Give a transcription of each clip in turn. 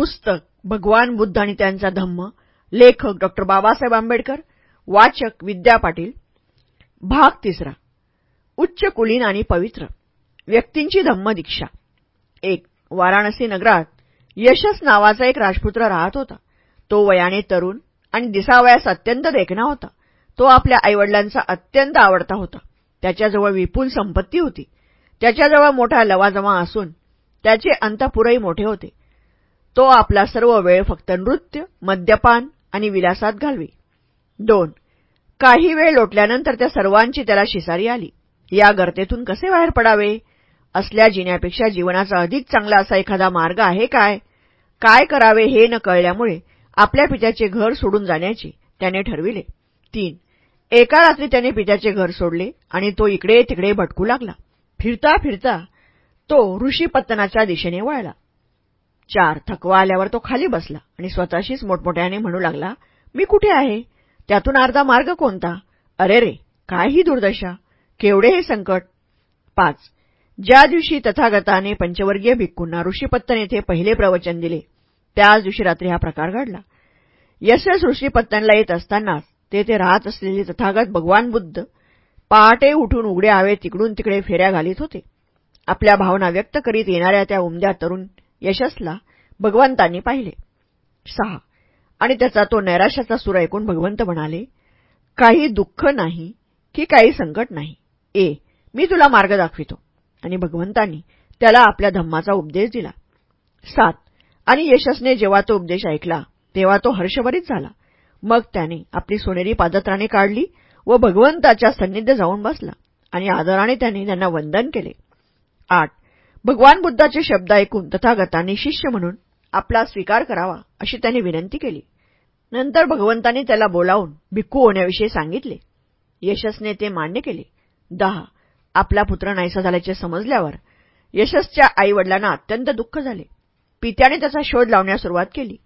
पुस्तक भगवान बुद्ध आणि त्यांचा धम्म लेखक डॉक्टर बाबासाहेब आंबेडकर वाचक विद्या पाटील भाग तिसरा उच्च कुलीन आणि पवित्र व्यक्तींची धम्म दीक्षा. एक वाराणसी नगरात यशस नावाचा एक राजपुत्र राहत होता. तो वयाने तरुण आणि दिसावयास अत्यंत देखणा होता. तो आपल्या आईवडिलांचा अत्यंत आवडता होता. त्याच्याजवळ विपुल संपत्ती होती. त्याच्याजवळ मोठा लवाजमा असून त्याचे अंतपुरही मोठे होते. तो आपला सर्व वेळ फक्त नृत्य मद्यपान आणि विलासात घालवी. दोन काही वेळ लोटल्यानंतर त्या सर्वांची त्याला शिसारी आली. या गर्तेतून कसे बाहेर पडावे? असल्या जिण्यापेक्षा जीवनाचा अधिक चांगला असा एखादा मार्ग आहे काय? काय करावे हे न कळल्यामुळे आपल्या पित्याचे घर सोडून जाण्याचे त्याने ठरविले. तीन एका रात्री त्याने पित्याचे घर सोडले आणि तो इकडे तिकडे भटकू लागला. फिरता फिरता तो ऋषीपत्तनाच्या दिशेने वळला. चार थकवा आल्यावर तो खाली बसला आणि स्वतःशीच मोठमोठ्याने म्हणू लागला मी कुठे आहे? त्यातून अर्धा मार्ग कोणता? अरे रे काय ही दुर्दशा? केवढे हे संकट? पाच. ज्या दिवशी तथागताने पंचवर्गीय भिक्कूंना ऋषीपत्तन येथे पहिले प्रवचन दिले त्याच दिवशी रात्री हा प्रकार घडला. यशस ऋषीपत्तनला येत असतानाच तेथे राहत असलेले तथागत भगवान बुद्ध पहाटे उठून उघड्या हवे तिकडून तिकडे फेऱ्या घालीत होते. आपल्या भावना व्यक्त करीत येणाऱ्या त्या उमद्या तरुण यशसला भगवंतांनी पाहिले. सहा. आणि त्याचा तो नैराश्याचा सूर ऐकून भगवंत म्हणाले काही दुःख नाही की काही संकट नाही. ए मी तुला मार्ग दाखवितो. आणि भगवंतांनी त्याला आपल्या धम्माचा उपदेश दिला. सात. आणि यशसने जेव्हा तो उपदेश ऐकला तेव्हा तो हर्षभरीत झाला. मग त्याने आपली सोनेरी पादत्राणे काढली व भगवंताच्या सन्निध्य जाऊन बसला आणि आदराने त्याने त्यांना वंदन केले. आठ. भगवान बुद्धाचे शब्द ऐकून तथागतांनी शिष्य म्हणून आपला स्वीकार करावा अशी त्यांनी विनंती केली. नंतर भगवंतांनी त्याला बोलावून भिक्खू होण्याविषयी सांगितले. यशसने ते मान्य केले. दहा. आपला पुत्र नाहीसा झाल्याचे समजल्यावर यशसच्या आईवडिलांना अत्यंत दुःख झाले. पित्याने त्याचा शोध लावण्यास सुरुवात केली.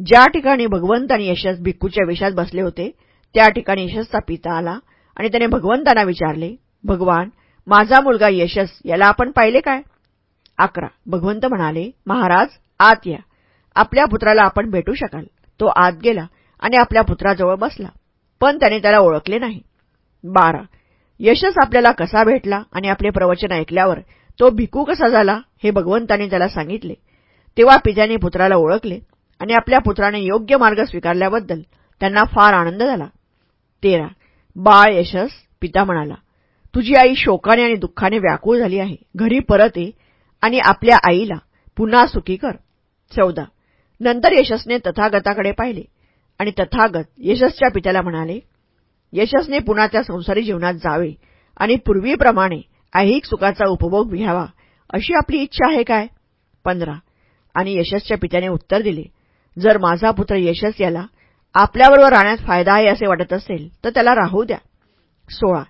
ज्या ठिकाणी भगवंत आणि यशस भिक्खूच्या विषयात बसले होते त्या ठिकाणी यशसचा पिता आला आणि त्याने भगवंतांना विचारले भगवान माझा मुलगा यशस याला आपण पाहिले काय? अकरा. भगवंत म्हणाले महाराज आत या. आपल्या पुत्राला आपण भेटू शकाल. तो आत गेला आणि आपल्या पुत्राजवळ बसला पण त्याने त्याला ओळखले नाही. बारा. यशस आपल्याला कसा भेटला आणि आपले प्रवचन ऐकल्यावर तो भिकू कसा झाला हे भगवंतांनी त्याला सांगितले. तेव्हा पित्याने पुत्राला ओळखले आणि आपल्या पुत्राने योग्य मार्ग स्वीकारल्याबद्दल त्यांना फार आनंद झाला. तेरा. बाळ यशस पिता म्हणाला तुझी आई शोकाने आणि दुःखाने व्याकुळ झाली आहे. घरी परत ये. आणि आपल्या आईला पुन्हा सुखी कर. चौदा. नंतर यशसने तथागताकडे पाहिले आणि तथागत यशसच्या पित्याला म्हणाले यशसने पुन्हा त्या संसारी जीवनात जावे आणि पूर्वीप्रमाणे ऐहिक सुखाचा उपभोग घ्यावा अशी आपली इच्छा आहे काय? पंधरा. आणि यशसच्या पित्याने उत्तर दिले जर माझा पुत्र यशस याला आपल्याबरोबर राहण्यात फायदा आहे असे वाटत असेल तर त्याला राहू द्या. सोळा.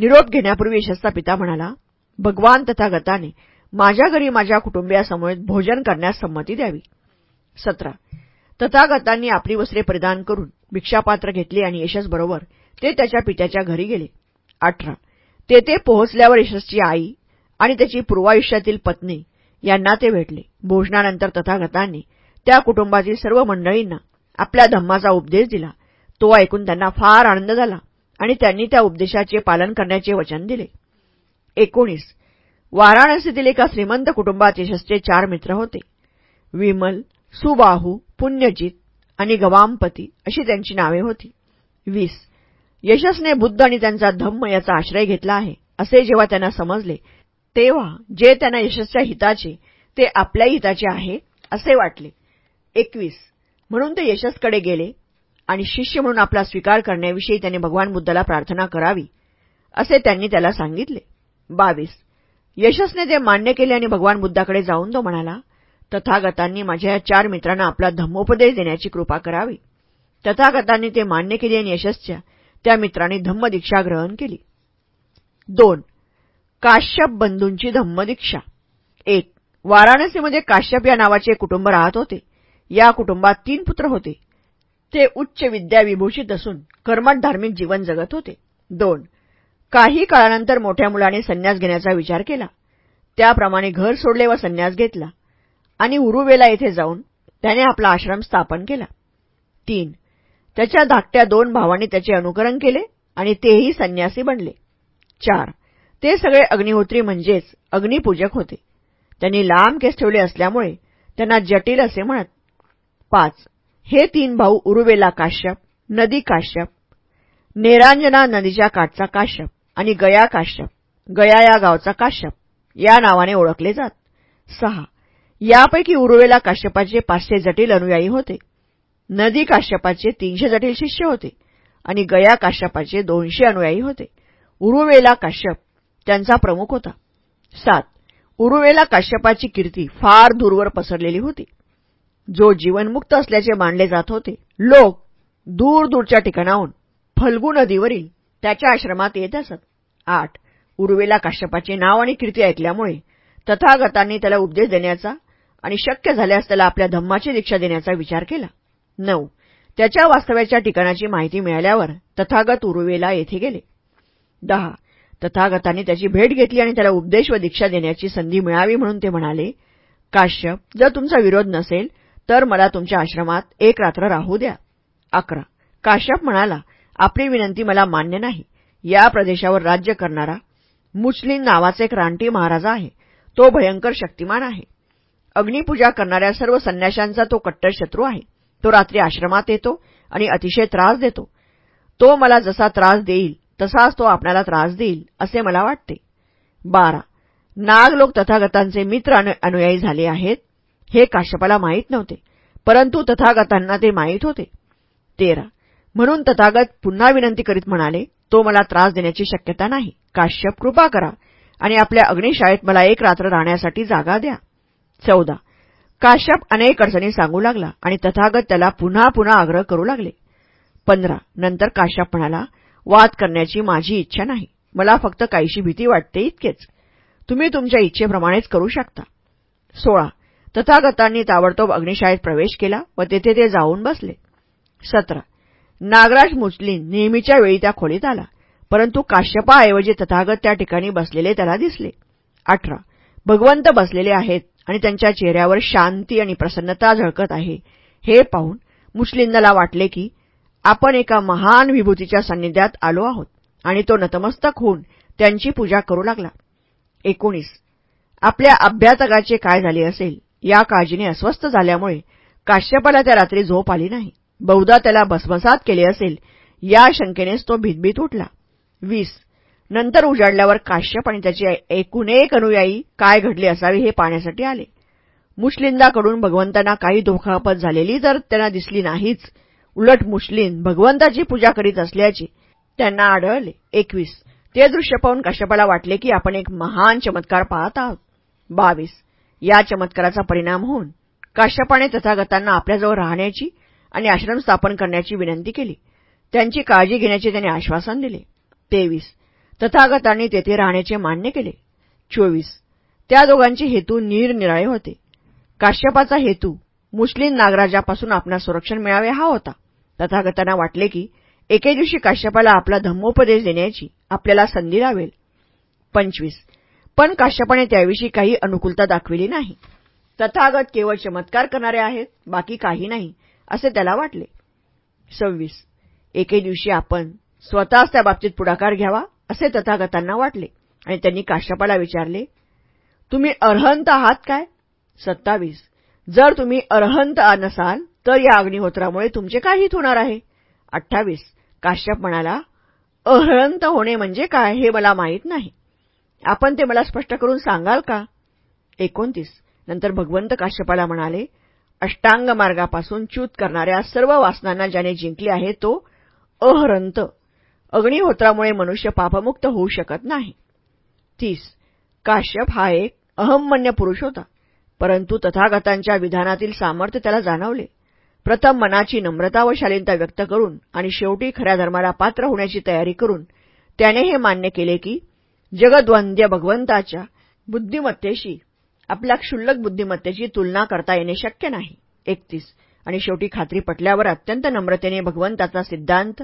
निरोप घेण्यापूर्वी यशसचा पिता म्हणाला भगवान तथागताने माझ्या घरी माझ्या कुटुंबियासमवेत भोजन करण्यास संमती द्यावी. सतरा. तथागतांनी आपली वस्त्रे परिधान करून भिक्षापात्र घेतले आणि यशसबरोबर ते त्याच्या पित्याच्या घरी गेले. अठरा. तेथे पोहोचल्यावर यशसची आई आणि त्याची पूर्वायुष्यातील पत्नी यांना ते भेटले. भोजनानंतर तथागतांनी त्या कुटुंबातील सर्व मंडळींना आपल्या धम्माचा उपदेश दिला. तो ऐकून त्यांना फार आनंद झाला आणि त्यांनी त्या उपदेशाचे पालन करण्याचे वचन दिले. एकोणीस. वाराणसीतील एका श्रीमंत कुटुंबात यशसचे चार मित्र होते. विमल सुबाहू पुण्यजित आणि गवामपती अशी त्यांची नावे होती. वीस. यशसने बुद्ध आणि त्यांचा धम्म याचा आश्रय घेतला आहे असे जेव्हा त्यांना समजले तेव्हा जे त्यांना यशसच्या हिताचे ते आपल्या हिताचे आहे असे वाटले. एकवीस. म्हणून ते यशसकडे गेले आणि शिष्य म्हणून आपला स्वीकार करण्याविषयी त्याने भगवान बुद्धाला प्रार्थना करावी असे त्यांनी त्याला सांगितले. बावीस. यशसने ते मान्य केले आणि भगवान बुद्धाकडे जाऊन तो म्हणाला तथागतांनी माझ्या या चार मित्रांना आपला धम्मोपदेश देण्याची कृपा करावी. तथागतांनी ते मान्य केले आणि यशसच्या त्या मित्रांनी धम्मदीक्षा ग्रहण केली. दोन काश्यप बंधूंची धम्मदीक्षा एक वाराणसीमध्ये काश्यप या नावाचे कुटुंब राहत होते. या कुटुंबात तीन पुत्र होते. ते उच्च विद्या विभूषित असून कर्मठ धार्मिक जीवन जगत होते. दोन काही काळानंतर मोठ्या मुलाने संन्यास घेण्याचा विचार केला. त्याप्रमाणे घर सोडले व संन्यास घेतला. आणि उरुवेला येथे जाऊन त्याने आपला आश्रम स्थापन केला. तीन. त्याच्या धाकट्या दोन भावांनी त्याचे अनुकरण केले आणि तेही संन्यासी बनले. चार. ते सगळे अग्निहोत्री म्हणजेच अग्निपूजक होते. त्यांनी लांब केस ठेवले असल्यामुळे त्यांना जटिल असे म्हणत. पाच. हे तीन भाऊ उरुवेला काश्यप नदी काश्यप नेरांजना नदीच्या काठचा काश्यप. आणि गया काश्यप. गया या गावचा काश्यप. या नावाने ओळखले जात. सहा. यापैकी उरुवेला काश्यपाचे पाचशे जटील अनुयायी होते. नदी काश्यपाचे तीनशे जटील शिष्य होते आणि गया काश्यपाचे दोनशे अनुयायी होते. उरुवेला काश्यप त्यांचा प्रमुख होता. सात. उरुवेला काश्यपाची कीर्ती फार दूरवर पसरलेली होती. जो जीवनमुक्त असल्याचे मानले जात होते. लोक दूर दूरच्या ठिकाणाहून फल्गू नदीवरील त्याच्या आश्रमात येत असत. आठ. उर्वेला काश्यपाचे नाव आणि कीर्ती ऐकल्यामुळे तथागतांनी त्याला उपदेश देण्याचा आणि शक्य झाल्यास त्याला आपल्या धम्माची दीक्षा देण्याचा विचार केला. नऊ. त्याच्या वास्तव्याच्या ठिकाणाची माहिती मिळाल्यावर तथागत उर्वेला येथे गेले. दहा. तथागतांनी त्याची भेट घेतली आणि त्याला उपदेश व दीक्षा देण्याची संधी मिळावी म्हणून ते म्हणाले काश्यप जर तुमचा विरोध नसेल तर मला तुमच्या आश्रमात एक रात्र राहू द्या. अकरा. काश्यप म्हणाला आपली विनंती मला मान्य नाही. या प्रदेशावर राज्य करणारा मुचलीन नावाचा एक रानटी महाराजा आहे. तो भयंकर शक्तिमान आहे. अग्निपूजा करणाऱ्या सर्व संन्याशांचा तो कट्टर शत्रू आहे. तो रात्री आश्रमात येतो आणि अतिशय त्रास देतो. तो मला जसा त्रास देईल तसाच तो आपल्याला त्रास देईल असे मला वाटते. बारा. नाग लोक तथागतांचे मित्र अनुयायी झाले आहेत. हे काश्यपाला माहीत नव्हते परंतु तथागतांना ते माहीत होते. तेरा. म्हणून तथागत पुन्हा विनंती करीत म्हणाले तो मला त्रास देण्याची शक्यता नाही. काश्यप कृपा करा. आणि आपल्या अग्निशाळेत मला एक रात्र राहण्यासाठी जागा द्या. चौदा. काश्यप अनेक अडचणी सांगू लागला आणि तथागत त्याला पुन्हा पुन्हा आग्रह करू लागले. पंधरा. नंतर काश्यप म्हणाला वाद करण्याची माझी इच्छा नाही. मला फक्त काहीशी भीती वाटते इतकेच. तुम्ही तुमच्या इच्छेप्रमाणेच करू शकता. सोळा. तथागतांनी ताबडतोब अग्निशाळेत प्रवेश केला व तेथे ते जाऊन बसले. सतरा. नागराज मुचलीन नेहमीच्या वेळी त्या खोलीत आला. परंतु काश्यपाऐवजी तथागत त्या ठिकाणी बसलेले त्याला दिसले. अठरा. भगवंत बसलेले आहेत आणि त्यांच्या चेहऱ्यावर शांती आणि प्रसन्नता झळकत आहे. हे पाहून मुस्लिंदाला वाटले की आपण एका महान विभूतीच्या सान्निध्यात आलो आहोत आणि तो नतमस्तक होऊन त्यांची पूजा करू लागला. एकोणीस. आपल्या अभ्यातकाचे काय झाले असेल या काळजीने अस्वस्थ झाल्यामुळे काश्यपाला त्या रात्री झोप आली नाही. बहुधा त्याला भस्मसात केले असेल. या शंकेनेच तो भितभीत उठला. वीस. नंतर उजाडल्यावर काश्यप आणि त्याचे एकूण एक अनुयायी काय घडले असावे हे पाहण्यासाठी आले. मुश्लिंदाकडून भगवंतांना काही धोखापत झालेली तर त्यांना दिसली नाहीच उलट मुश्लिन भगवंताची पूजा करीत असल्याची त्यांना आढळले. एकवीस. ते दृश्य पाहून काश्यपाला वाटले की आपण एक महान चमत्कार पाहत आहोत. बावीस. या चमत्काराचा परिणाम होऊन काश्यपाने तथागतांना आपल्याजवळ राहण्याची आणि आश्रम स्थापन करण्याची विनंती केली. त्यांची काळजी घेण्याचे त्याने आश्वासन दिले. तेवीस. तथागतांनी तेथे राहण्याचे मान्य केले. चोवीस. त्या दोघांचे हेतू निरनिराळे होते. काश्यपाचा हेतू मुस्लिम नागराजापासून आपणास संरक्षण मिळावे हा होता. तथागतांना वाटले की एके दिवशी काश्यपाला आपला धम्मोपदेश देण्याची आपल्याला संधी लावेल. पंचवीस. पण काश्यपाने त्याविषयी काही अनुकूलता दाखविली नाही. तथागत केवळ चमत्कार करणारे आहेत बाकी काही नाही. असे त्याला वाटले. सव्वीस. एके दिवशी आपण स्वतःच त्या बाबतीत पुढाकार घ्यावा असे तथागतांना वाटले. आणि त्यांनी काश्यपाला विचारले तुम्ही अर्हंत आहात काय? सत्तावीस. जर तुम्ही अर्हंत नसाल तर या अग्निहोत्रामुळे तुमचे काय हित होणार आहे. अठ्ठावीस. काश्यप म्हणाला अहंत होणे म्हणजे काय हे मला माहीत नाही. आपण ते मला स्पष्ट करून सांगाल का? एकोणतीस. नंतर भगवंत काश्यपाला म्हणाले अष्टांग मार्गापासून च्यूत करणाऱ्या सर्व वासनांना ज्याने जिंकले आहे तो अहरंत. अग्निहोत्रामुळे मनुष्य पापमुक्त होऊ शकत नाही. तीस. काश्यप हा एक अहममन्य पुरुष होता परंतु तथागतांच्या विधानातील सामर्थ्य त्याला जाणवले. प्रथम मनाची नम्रता व शालीनता व्यक्त करून आणि शेवटी खऱ्या धर्माला पात्र होण्याची तयारी करून त्याने हे मान्य केले की जगद्वंद्य भगवंताच्या बुद्धिमत्तेशी आपल्या क्षुल्लक बुद्धिमत्तेची तुलना करता येणे शक्य नाही. एकतीस. आणि शेवटी खात्री पटल्यावर अत्यंत नम्रतेने भगवंताचा सिद्धांत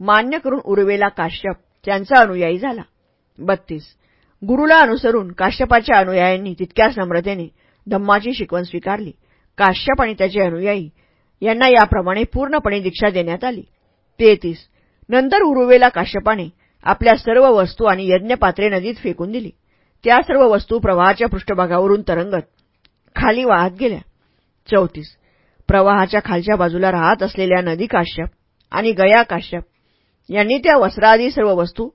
मान्य करून उर्वेला काश्यप त्यांचा अनुयायी झाला. बत्तीस. गुरुला अनुसरून काश्यपाच्या अनुयायांनी तितक्याच नम्रतेने धम्माची शिकवण स्वीकारली. काश्यप आणि त्याचे अनुयायी यांना याप्रमाणे पूर्णपणे दीक्षा देण्यात आली. तेहतीस. नंतर उरुवेला काश्यपाने आपल्या सर्व वस्तू आणि यज्ञपात्रे नदीत फेकून दिली. त्या सर्व वस्तू प्रवाहाच्या पृष्ठभागावरून तरंगत खाली वाहत गेल्या. चौतीस. प्रवाहाच्या खालच्या बाजूला राहत असलेल्या नदी काश्यप आणि गया काश्यप यांनी त्या वस्त्रादी सर्व वस्तू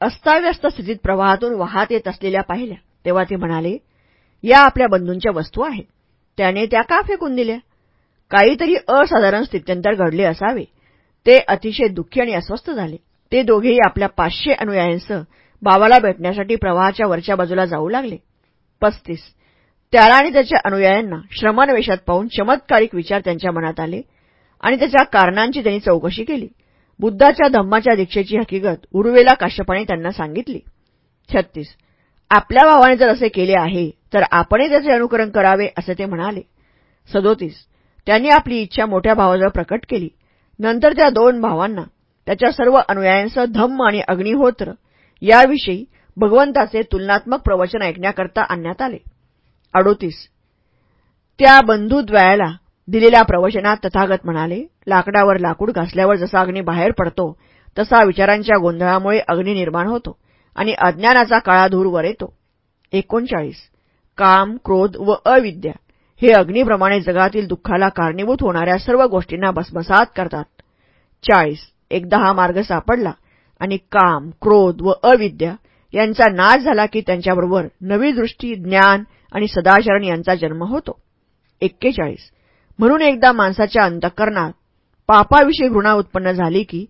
अस्ताव्यस्त स्थितीत प्रवाहातून वाहत येत असलेल्या पाहिल्या. तेव्हा ते म्हणाले या आपल्या बंधूंच्या वस्तू आहेत. त्याने त्या का फेकून दिल्या? काहीतरी असाधारण स्थित्यंतर घडले असावे. ते अतिशय दुःखी आणि अस्वस्थ झाले. ते दोघेही आपल्या पाचशे अनुयायांसह बाबाला भेटण्यासाठी प्रवाहाच्या वरच्या बाजूला जाऊ लागले. पस्तीस. त्याला आणि त्याच्या अनुयायांना श्रमणवेशात पाहून चमत्कारिक विचार त्यांच्या मनात आले आणि त्याच्या कारणांची त्यांनी चौकशी केली. बुद्धाच्या धम्माच्या दीक्षेची हकीकत उर्वेला काश्यपाने त्यांना सांगितली. छत्तीस. आपल्या भावाने जर असे केले आहे तर आपणही त्याचे अनुकरण करावे असे ते म्हणाले. सदोतीस. त्यांनी आपली इच्छा मोठ्या भावाजवळ प्रकट केली. नंतर त्या दोन भावांना त्याच्या सर्व अनुयायांसह धम्म आणि अग्निहोत्र याविषयी भगवंताचे तुलनात्मक प्रवचन ऐकण्याकरता आणण्यात आले. अडोतीस. त्या बंधुद्वयाला दिलेल्या प्रवचनात तथागत म्हणाले लाकडावर लाकूड घासल्यावर जसा अग्नी बाहेर पडतो तसा विचारांच्या गोंधळामुळे अग्नी निर्माण होतो आणि अज्ञानाचा काळा धूर वर येतो. एकोणचाळीस. काम क्रोध व अविद्या हे अग्निप्रमाणे जगातील दुःखाला कारणीभूत होणाऱ्या सर्व गोष्टींना भस्मसात करतात. चाळीस. एकदा हा मार्ग सापडला आणि काम क्रोध व अविद्या यांचा नाश झाला की त्यांच्याबरोबर नवी दृष्टी ज्ञान आणि सदाचरण यांचा जन्म होतो. एक्केचाळीस. म्हणून एकदा माणसाच्या अंतःकरणात पापाविषयी घृणा उत्पन्न झाली की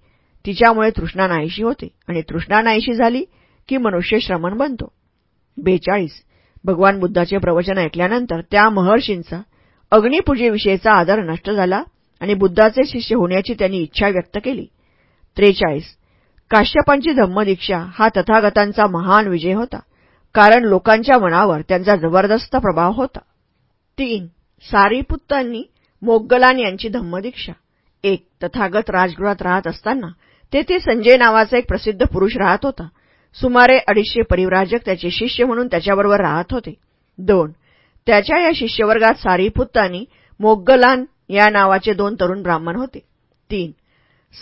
तिच्यामुळे तृष्णा नाहीशी होते आणि तृष्णा नाहीशी झाली की मनुष्य श्रमण बनतो. बेचाळीस. भगवान बुद्धाचे प्रवचन ऐकल्यानंतर त्या महर्षींचा अग्निपूजेविषयीचा आदर नष्ट झाला आणि बुद्धाचे शिष्य होण्याची त्यांनी इच्छा व्यक्त केली. त्रेचाळीस. काश्यपांची धम्मदीक्षा हा तथागतांचा महान विजय होता. कारण लोकांच्या मनावर त्यांचा जबरदस्त प्रभाव होता. तीन सारीपुत्तांनी मोग्गलान यांची धम्मदीक्षा. एक तथागत राजगृहात राहत असताना तेथे संजय नावाचा एक प्रसिद्ध पुरुष राहत होता. सुमारे अडीचशे परिव्राजक त्याचे शिष्य म्हणून त्याच्याबरोबर राहत होते. दोन त्याच्या या शिष्यवर्गात सारीपुत्तांनी आणि मोग्गलान या नावाचे दोन तरुण ब्राह्मण होते. तीन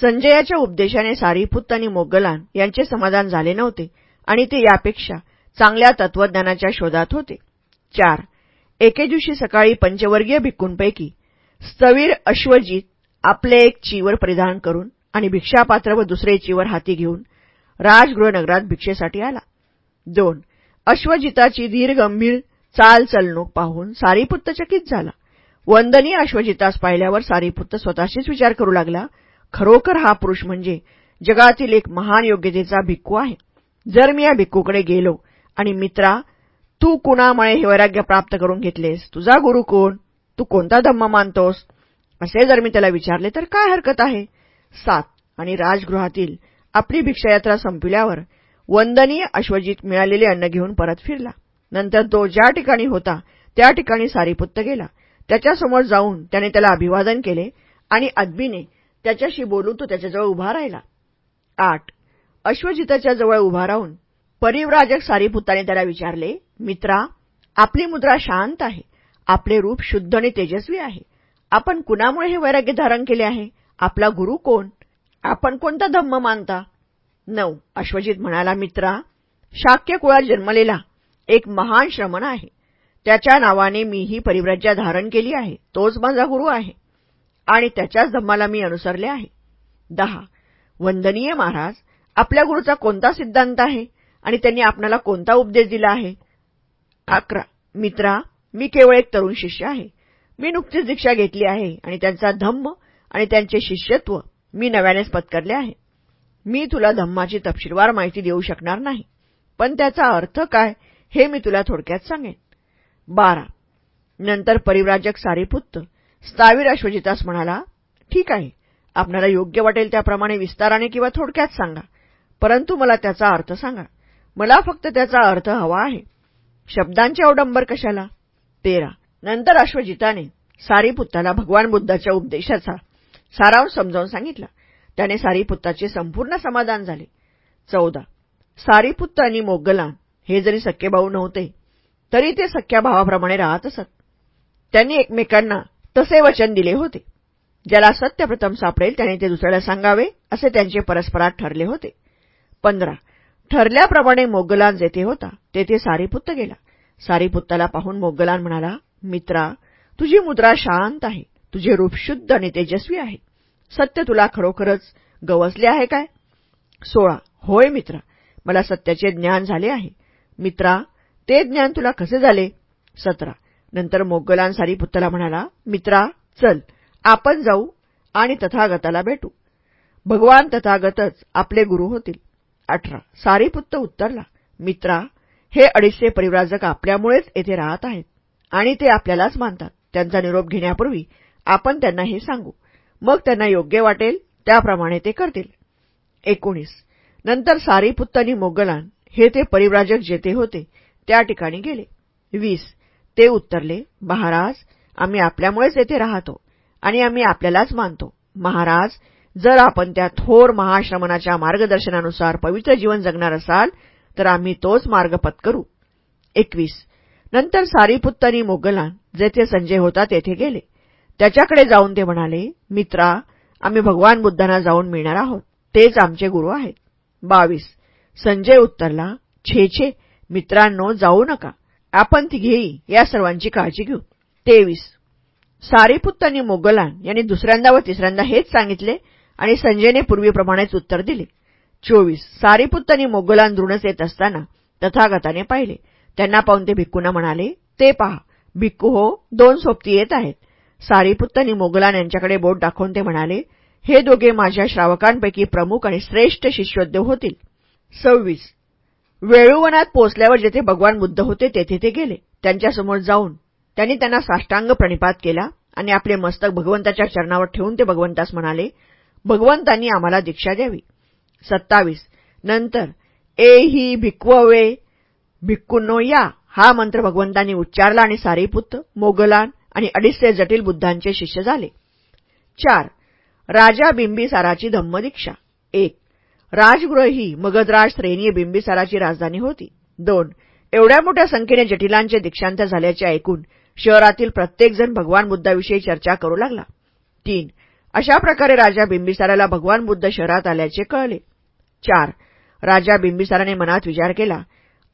संजयाच्या उपदेशाने सारीपुत्त आणि मोगलान यांचे समाधान झाले नव्हते आणि ते यापेक्षा चांगल्या तत्वज्ञानाच्या शोधात होते. चार. एके दिवशी सकाळी पंचवर्गीय भिक्कूंपैकी स्थवीर अश्वजित आपले एक चीवर परिधान करून आणि भिक्षापात्र व दुसरे चीवर हाती घेऊन राजगृहनगरात भिक्षेसाठी आला. दोन. अश्वजिताची धीरगंभीर चाल चलणूक पाहून सारीपुत्त चकित झाला. वंदनीय अश्वजितास पाहिल्यावर सारीपुत्त स्वतःशीच विचार करू लागला. खरोखर हा पुरुष म्हणजे जगातील एक महान योग्यतेचा भिक्खू आहे. जर मी या भिक्खूकडे गेलो आणि मित्रा तू कुणामुळे हे वैराग्य प्राप्त करून घेतलेस? तुझा गुरु कोण? तू कोणता धम्म मानतोस? असे जर मी त्याला विचारले तर काय हरकत आहे? सात. आणि राजगृहातील आपली भिक्षायात्रा संपविल्यावर वंदनीय अश्वजित मिळालेले अन्न घेऊन परत फिरला. नंतर तो ज्या ठिकाणी होता त्या ठिकाणी सारीपुत्त गेला. त्याच्यासमोर जाऊन त्याने त्याला अभिवादन केले आणि अदबीने त्याच्याशी बोलून तो त्याच्याजवळ उभा राहिला. आठ. अश्वजिताच्या जवळ उभा राहून परिव्राजक सारीपुताने त्याला विचारले मित्रा आपली मुद्रा शांत आहे. आपले रूप शुद्ध आणि तेजस्वी आहे. आपण कुणामुळे हे वैराग्य धारण केले आहे? आपला गुरु कोण? आपण कोणता धम्म मानता? नऊ. अश्वजित म्हणाला मित्रा शाक्य कुळात जन्मलेला एक महान श्रमण आहे. त्याच्या नावाने मी ही परिव्राज्या धारण केली आहे. तोच माझा गुरु आहे. आणि त्याच्याच धम्माला मी अनुसरले आहे. दहा. वंदनीय महाराज आपल्या गुरुचा कोणता सिद्धांत आहे आणि त्यांनी आपणाला कोणता उपदेश दिला आहे? अकरा. मित्रा मी केवळ एक तरुण शिष्य आहे. मी नुकतीच दीक्षा घेतली आहे आणि त्यांचा धम्म आणि त्यांचे शिष्यत्व मी नव्यानेच पत्करले आहे. मी तुला धम्माची तपशीलवार माहिती देऊ शकणार नाही पण त्याचा अर्थ काय हे मी तुला थोडक्यात सांगेन. बारा. नंतर परिव्राजक सारीपुत्त स्थावीर अश्वजितास म्हणाला ठीक आहे आपणाला योग्य वाटेल त्याप्रमाणे विस्ताराने किंवा थोडक्यात सांगा परंतु मला त्याचा अर्थ सांगा. मला फक्त त्याचा अर्थ हवा आहे. शब्दांचे अवडंबर कशाला? तेरा. नंतर अश्वजिताने सारीपुत्ताला भगवान बुद्धाच्या उपदेशाचा सारांश समजावून सांगितला. त्याने सारीपुत्ताचे संपूर्ण समाधान झाले. चौदा. सारीपुत्त आणि मोग्गलान हे जरी सख्खे भाऊ नव्हते तरी ते सख्या भावाप्रमाणे राहत असत. त्यांनी एकमेकांना तसे वचन दिले होते. ज्याला सत्य प्रथम सापडेल त्याने ते दुसऱ्याला सांगावे असे त्यांचे परस्परात ठरले होते. पंधरा. ठरल्याप्रमाणे मोगलान जेथे होता तेथे सारीपुत्त गेला. सारीपुत्ताला पाहून मोगलान म्हणाला मित्रा तुझी मुद्रा शांत आहे. तुझे रूप शुद्ध आणि तेजस्वी आहे. सत्य तुला खरोखरच गवसले आहे काय? सोळा. होय मित्रा मला सत्याचे ज्ञान झाले आहे. मित्रा ते ज्ञान तुला कसे झाले? सतरा. नंतर मोगलान सारीपुत्तला म्हणाला मित्रा चल आपण जाऊ आणि तथागताला भेटू. भगवान तथागतच आपले गुरु होतील. अठरा. सारीपुत्त उत्तरला मित्रा हे अडीचशे परिव्राजक आपल्यामुळेच येथे राहत आहेत आणि ते आपल्यालाच मानतात. त्यांचा निरोप घेण्यापूर्वी आपण त्यांना हे सांगू. मग त्यांना योग्य वाटेल त्याप्रमाणे ते करतील. एकोणीस. नंतर सारीपुत्त आणि मोगलान हे ते परिव्राजक जेथे होते त्या ठिकाणी गेले. वीस. ते उत्तरले महाराज आम्ही आपल्यामुळेच येथे राहतो आणि आम्ही आपल्यालाच मानतो. महाराज जर आपण त्या थोर महाश्रमणाच्या मार्गदर्शनानुसार पवित्र जीवन जगणार असाल तर आम्ही तोच मार्ग पत्करू एकवीस. नंतर सारीपुत्त आणि मोगलान जेथे संजय होता तेथे गेले. त्याच्याकडे जाऊन ते म्हणाले मित्रा आम्ही भगवान बुद्धांना जाऊन मिळणार आहोत. तेच आमचे गुरु आहेत. बावीस. संजय उत्तरला छे छे मित्रांनो जाऊ नका. आपण तिघेही या सर्वांची काळजी घेऊ. तेवीस. सारीपुत्त आणि मोगलान यांनी दुसऱ्यांदा व तिसऱ्यांदा हेच सांगितले आणि संजयने पूर्वीप्रमाणेच उत्तर दिले. चोवीस. सारीपुत्त आणि मोगलान दृढच येत असताना तथागताने पाहिले. त्यांना पाहून ते भिक्कूंना म्हणाले ते पहा भिक्कू हो दोन सोबती येत आहेत. सारीपुत्त आणि मोगलान यांच्याकडे बोट दाखवून ते म्हणाले हे दोघे माझ्या श्रावकांपैकी प्रमुख आणि श्रेष्ठ शिष्योद्योग होतील. सव्वीस. वेळुवनात पोचल्यावर जेथे भगवान बुद्ध होते तेथे ते गेले. त्यांच्यासमोर जाऊन त्यांनी त्यांना साष्टांग प्रणिपात केला आणि आपले मस्तक भगवंताच्या चरणावर ठेवून ते भगवंतास म्हणाले भगवंतांनी आम्हाला दीक्षा द्यावी. सत्तावीस. नंतर ए ही भिक्ववे भिक्कुनो या. हा मंत्र भगवंतांनी उच्चारला आणि सारीपुत्त मोगलान आणि अडीचशे जटिल बुद्धांचे शिष्य झाले. चार. राजा बिंबिसाराची धम्मदीक्षा. एक. राजगृह ही मगधराज श्रेणी बिंबिसाराची राजधानी होती. दोन एवढ्या मोठ्या संख्येने जटिलांचे दीक्षांत झाल्याचे ऐकून शहरातील प्रत्येकजण भगवान बुद्धाविषयी चर्चा करू लागला. तीन अशा प्रकारे राजा बिंबिसाराला भगवान बुद्ध शहरात आल्याचे कळले. चार राजा बिंबिसाराने मनात विचार केला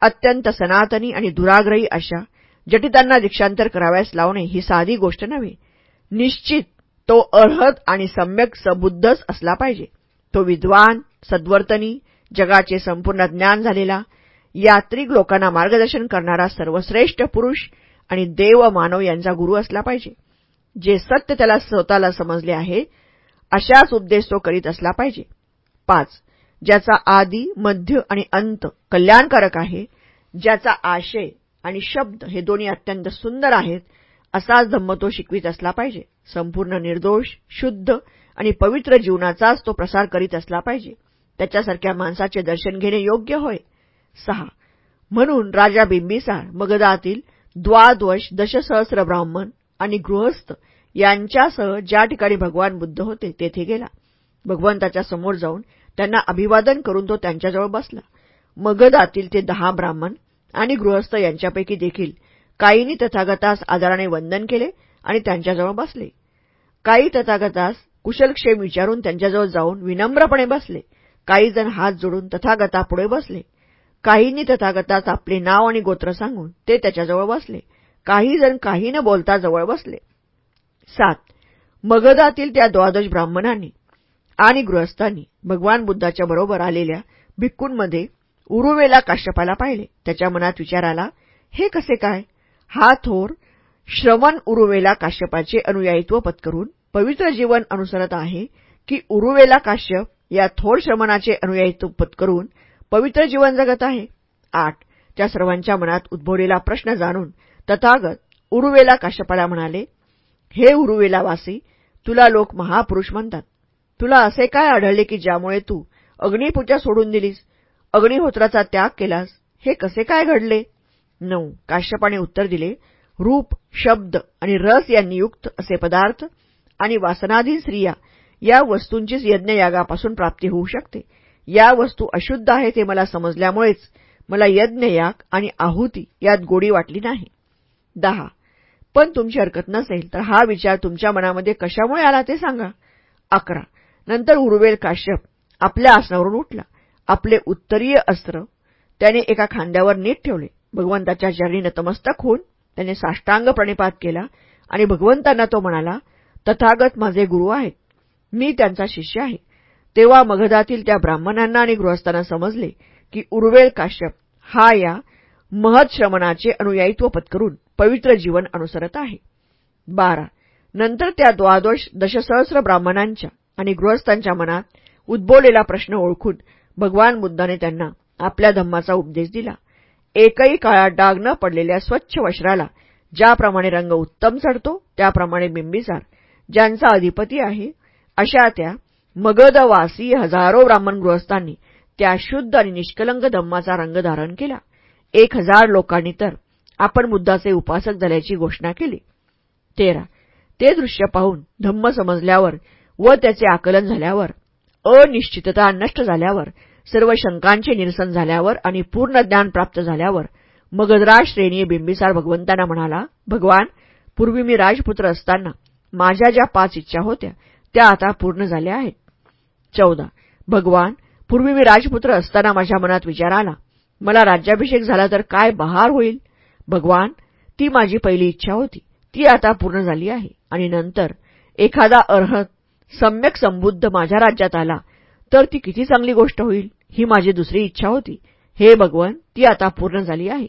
अत्यंत सनातनी आणि दुराग्रही अशा जटितांना दीक्षांतर कराव्यास लावणे ही साधी गोष्ट नव्हे. निश्चित तो अर्हत आणि सम्यक सबुद्धच असला पाहिजे. तो विद्वान सद्वर्तनी जगाचे संपूर्ण ज्ञान झालेला यात्रिक लोकांना मार्गदर्शन करणारा सर्वश्रेष्ठ पुरुष आणि देव मानव यांचा गुरु असला पाहिजे. जे सत्य त्याला स्वतःला समजले आहे अशाच उपदेश तो करीत असला पाहिजे. पाच ज्याचा आदी मध्य आणि अंत कल्याणकारक आहे ज्याचा आशय आणि शब्द हे दोन्ही अत्यंत सुंदर आहेत असाच धम्म तो शिकवित असला पाहिजे. संपूर्ण निर्दोष शुद्ध आणि पवित्र जीवनाचाच तो प्रसार करीत असला पाहिजे. त्याच्यासारख्या माणसाचे दर्शन घेणे योग्य होय. सहा. म्हणून राजा बिंबिसार मगधातील द्वाद्वश दशसहस्र ब्राह्मण आणि गृहस्थ यांच्यासह ज्या ठिकाणी भगवान बुद्ध होते तेथे गेला. भगवंताच्या समोर जाऊन त्यांना अभिवादन करून तो त्यांच्याजवळ बसला. मगधातील ते दहा ब्राह्मण आणि गृहस्थ यांच्यापैकी देखील काहींनी तथागतास आदराने वंदन केले आणि त्यांच्याजवळ बसले. काही तथागतास कुशलक्षेम विचारून त्यांच्याजवळ जाऊन विनम्रपणे बसले. काही जण हात जोडून तथागतापुढे बसले. काहींनी तथागतास आपले नाव आणि गोत्र सांगून ते त्याच्याजवळ बसले. काही जण काही न बोलता जवळ बसले. सात. मगधातील त्या द्वादश ब्राह्मणांनी आणि गृहस्थांनी भगवान बुद्धाच्या बरोबर आलेल्या भिक्कूंमध्ये उरुवेला काश्यपाला पाहिले. त्याच्या मनात विचार आला हे कसे काय? हा थोर श्रवण उरुवेला काश्यपाचे अनुयायित्व पत्करून पवित्र जीवन अनुसरत आहे की उरुवेला काश्यप या थोर श्रमणाचे अनुयायित्व पत्करून पवित्र जीवन जगत आहे. आठ त्या सर्वांच्या मनात उद्भवलेला प्रश्न जाणून तथागत उरुवेला काश्यपाला म्हणाले हे उरुवेला वासी तुला लोक महापुरुष म्हणतात. तुला असे काय आढळले की ज्यामुळे तू अग्निपूजा सोडून दिलीस? अग्निहोत्राचा त्याग केलास? हे कसे काय घडले? नऊ काश्यपाने उत्तर दिले रूप शब्द आणि रस यांनी युक्त असे पदार्थ आणि वासनाधीन स्त्रिया या वस्तूंचीच यज्ञयागापासून प्राप्ती होऊ शकते. या वस्तू अशुद्ध आहे ते मला समजल्यामुळेच मला यज्ञयाग आणि आहुती यात गोडी वाटली नाही. दहा. पण तुमची हरकत नसेल तर हा विचार तुमच्या मनामध्ये कशामुळे आला ते सांगा. अकरा. नंतर उर्वेल काश्यप आपल्या आसनावरून उठला. आपले उत्तरीय अस्त्र त्याने एका खांद्यावर नीट ठेवले. भगवंताच्या चरणी नतमस्तक होऊन त्याने साष्टांग प्रणिपात केला आणि भगवंतांना तो म्हणाला तथागत माझे गुरु आहेत. मी त्यांचा शिष्य आहे. तेव्हा मगधातील त्या ब्राह्मणांना आणि गृहस्थांना समजले की उर्वेल काश्यप हा या महतश्रमणाचे अनुयायित्व पत्करून पवित्र जीवन अनुसरत आहे. बारा. नंतर त्या द्वादश दशसहस्र ब्राह्मणांच्या आणि गृहस्थांच्या मनात उद्भवलेला प्रश्न ओळखून भगवान बुद्धाने त्यांना आपल्या धम्माचा उपदेश दिला. एकही काळात डाग न पडलेल्या स्वच्छ वस्त्राला ज्याप्रमाणे रंग उत्तम चढतो त्याप्रमाणे बिंबिसार ज्यांचा अधिपती आहे अशा त्या मगधवासी हजारो ब्राह्मण गृहस्थांनी त्या शुद्ध आणि निष्कलंक धम्माचा रंग धारण केला. एक हजार लोकांनी तर आपण बुद्धाचे उपासक झाल्याची घोषणा केली. तेरा. ते दृश्य पाहून धम्म समजल्यावर व त्याचे आकलन झाल्यावर अनिश्चितता नष्ट झाल्यावर सर्व शंकांचे निरसन झाल्यावर आणि पूर्ण ज्ञान प्राप्त झाल्यावर मगधराज श्रेणी बिंबिसार भगवंतांना म्हणाला भगवान पूर्वी मी राजपुत्र असताना माझ्या ज्या पाच इच्छा होत्या त्या आता पूर्ण झाल्या आहेत. चौदा. भगवान पूर्वी मी राजपुत्र असताना माझ्या मनात विचार आला. मला राज्याभिषेक झाला तर काय बहार होईल? भगवान ती माझी पहिली इच्छा होती. ती आता पूर्ण झाली आहे. आणि नंतर एखादा अर्हत सम्यक संबुद्ध माझ्या राज्यात आला तर ती किती चांगली गोष्ट होईल ही माझी दुसरी इच्छा होती. हे भगवन ती आता पूर्ण झाली आहे.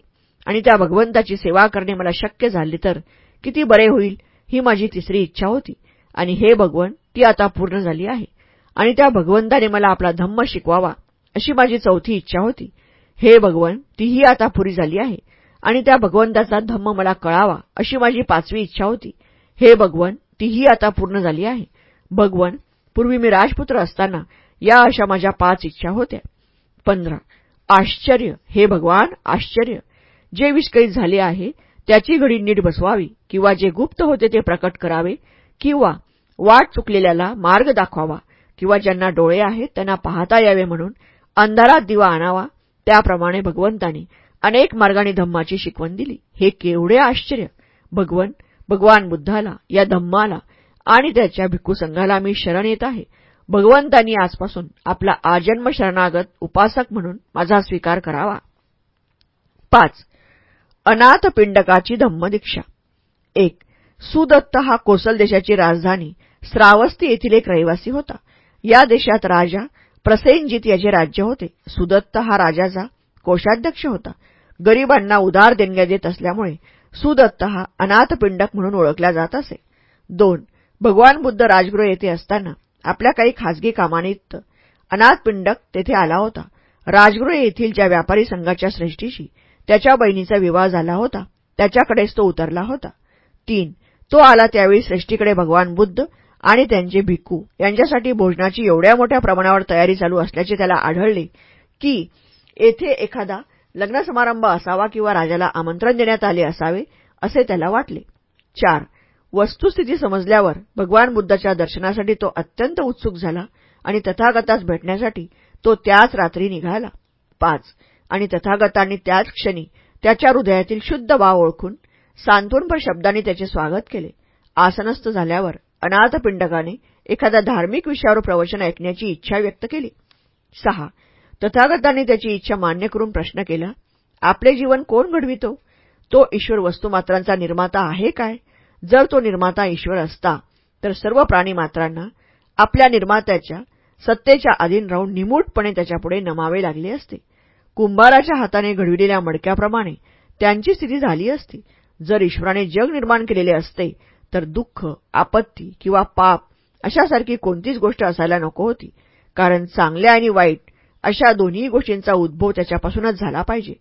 आणि त्या भगवंताची सेवा करणे मला शक्य झाले तर किती बरे होईल ही माझी तिसरी इच्छा होती. आणि हे भगवन ती आता पूर्ण झाली आहे. आणि त्या भगवंताने मला आपला धम्म शिकवावा अशी माझी चौथी इच्छा होती. हे भगवन तीही आता पुरी झाली आहे. आणि त्या भगवंताचा धम्म मला कळावा अशी माझी पाचवी इच्छा होती. हे भगवन तीही आता पूर्ण झाली आहे. भगवन पूर्वी मी राजपुत्र असताना या अशा माझ्या पाच इच्छा होत्या. पंधरा. आश्चर्य. हे भगवान आश्चर्य. जे विस्कळीत झाले आहे त्याची घडी नीट बसवावी किंवा जे गुप्त होते ते प्रकट करावे किंवा वाट चुकलेल्याला मार्ग दाखवावा किंवा ज्यांना डोळे आहेत त्यांना पाहता यावे म्हणून अंधारात दिवा आणावा त्याप्रमाणे भगवंतानी अनेक मार्गाने धम्माची शिकवण दिली. हे केवढे आश्चर्य! भगवन भगवान बुद्धाला या धम्माला आणि त्याच्या भिक्खू संघाला मी शरण येत आहे. भगवंतांनी आजपासून आपला आजन्म शरणागत उपासक म्हणून माझा स्वीकार करावा. पाच. अनाथ पिंडकाची धम्मदीक्षा. एक. सुदत्त हा कोसल देशाची राजधानी श्रावस्ती येथील एक रहिवासी होता. या देशात राजा प्रसेनजित याचे राज्य होते. सुदत्त हा राजाचा कोषाध्यक्ष होता. गरिबांना उदार देणग्या देत असल्यामुळे सुदत्त हा अनाथपिंडक म्हणून ओळखला जात असे. दोन भगवान बुद्ध राजगृह येथे असताना आपल्या काही खासगी कामानिमित्त अनाथपिंडक तेथे आला होता. राजगृह येथील ज्या व्यापारी संघाच्या श्रेष्ठीशी त्याच्या बहिणीचा विवाह झाला होता. त्याच्याकडेच तो उतरला होता. तीन तो आला त्यावेळी श्रेष्ठीकडे भगवान बुद्ध आणि त्यांचे भिक्खू. यांच्यासाठी भोजनाची एवढ्या मोठ्या प्रमाणावर तयारी चालू असल्याचे त्याला आढळले की येथे एखादा लग्नसमारंभ असावा किंवा राजाला आमंत्रण देण्यात आले असावे असे त्याला वाटले. चार. वस्तुस्थिती समजल्यावर भगवान बुद्धाच्या दर्शनासाठी तो अत्यंत उत्सुक झाला आणि तथागतास भेटण्यासाठी तो त्याच रात्री निघाला. पाच. आणि तथागतांनी त्याच क्षणी त्याच्या हृदयातील शुद्ध भाव ओळखून सांत्वनपर शब्दांनी त्याचे स्वागत केले. आसनस्थ झाल्यावर अनाथपिंडकाने एखाद्या धार्मिक विषयावर प्रवचन ऐकण्याची इच्छा व्यक्त केली. सहा. तथागतांनी त्याची इच्छा मान्य करून प्रश्न केला आपले जीवन कोण घडवितो? तो ईश्वर वस्तुमात्रांचा निर्माता आहे काय? जर तो निर्माता ईश्वर असता तर सर्व प्राणीमात्रांना आपल्या निर्मात्याच्या सत्तेच्या अधीन राहून निमूटपणे त्याच्यापुढे नमावे लागले असते. कुंभाराच्या हाताने घडविलेल्या मडक्याप्रमाणे त्यांची स्थिती झाली असती. जर ईश्वराने जग निर्माण केलेले असते तर दुःख आपत्ती किंवा पाप अशासारखी कोणतीच गोष्ट असायला नको होती. कारण चांगल्या आणि वाईट अशा दोन्ही गोष्टींचा उद्भव त्याच्यापासूनच झाला पाहिजे.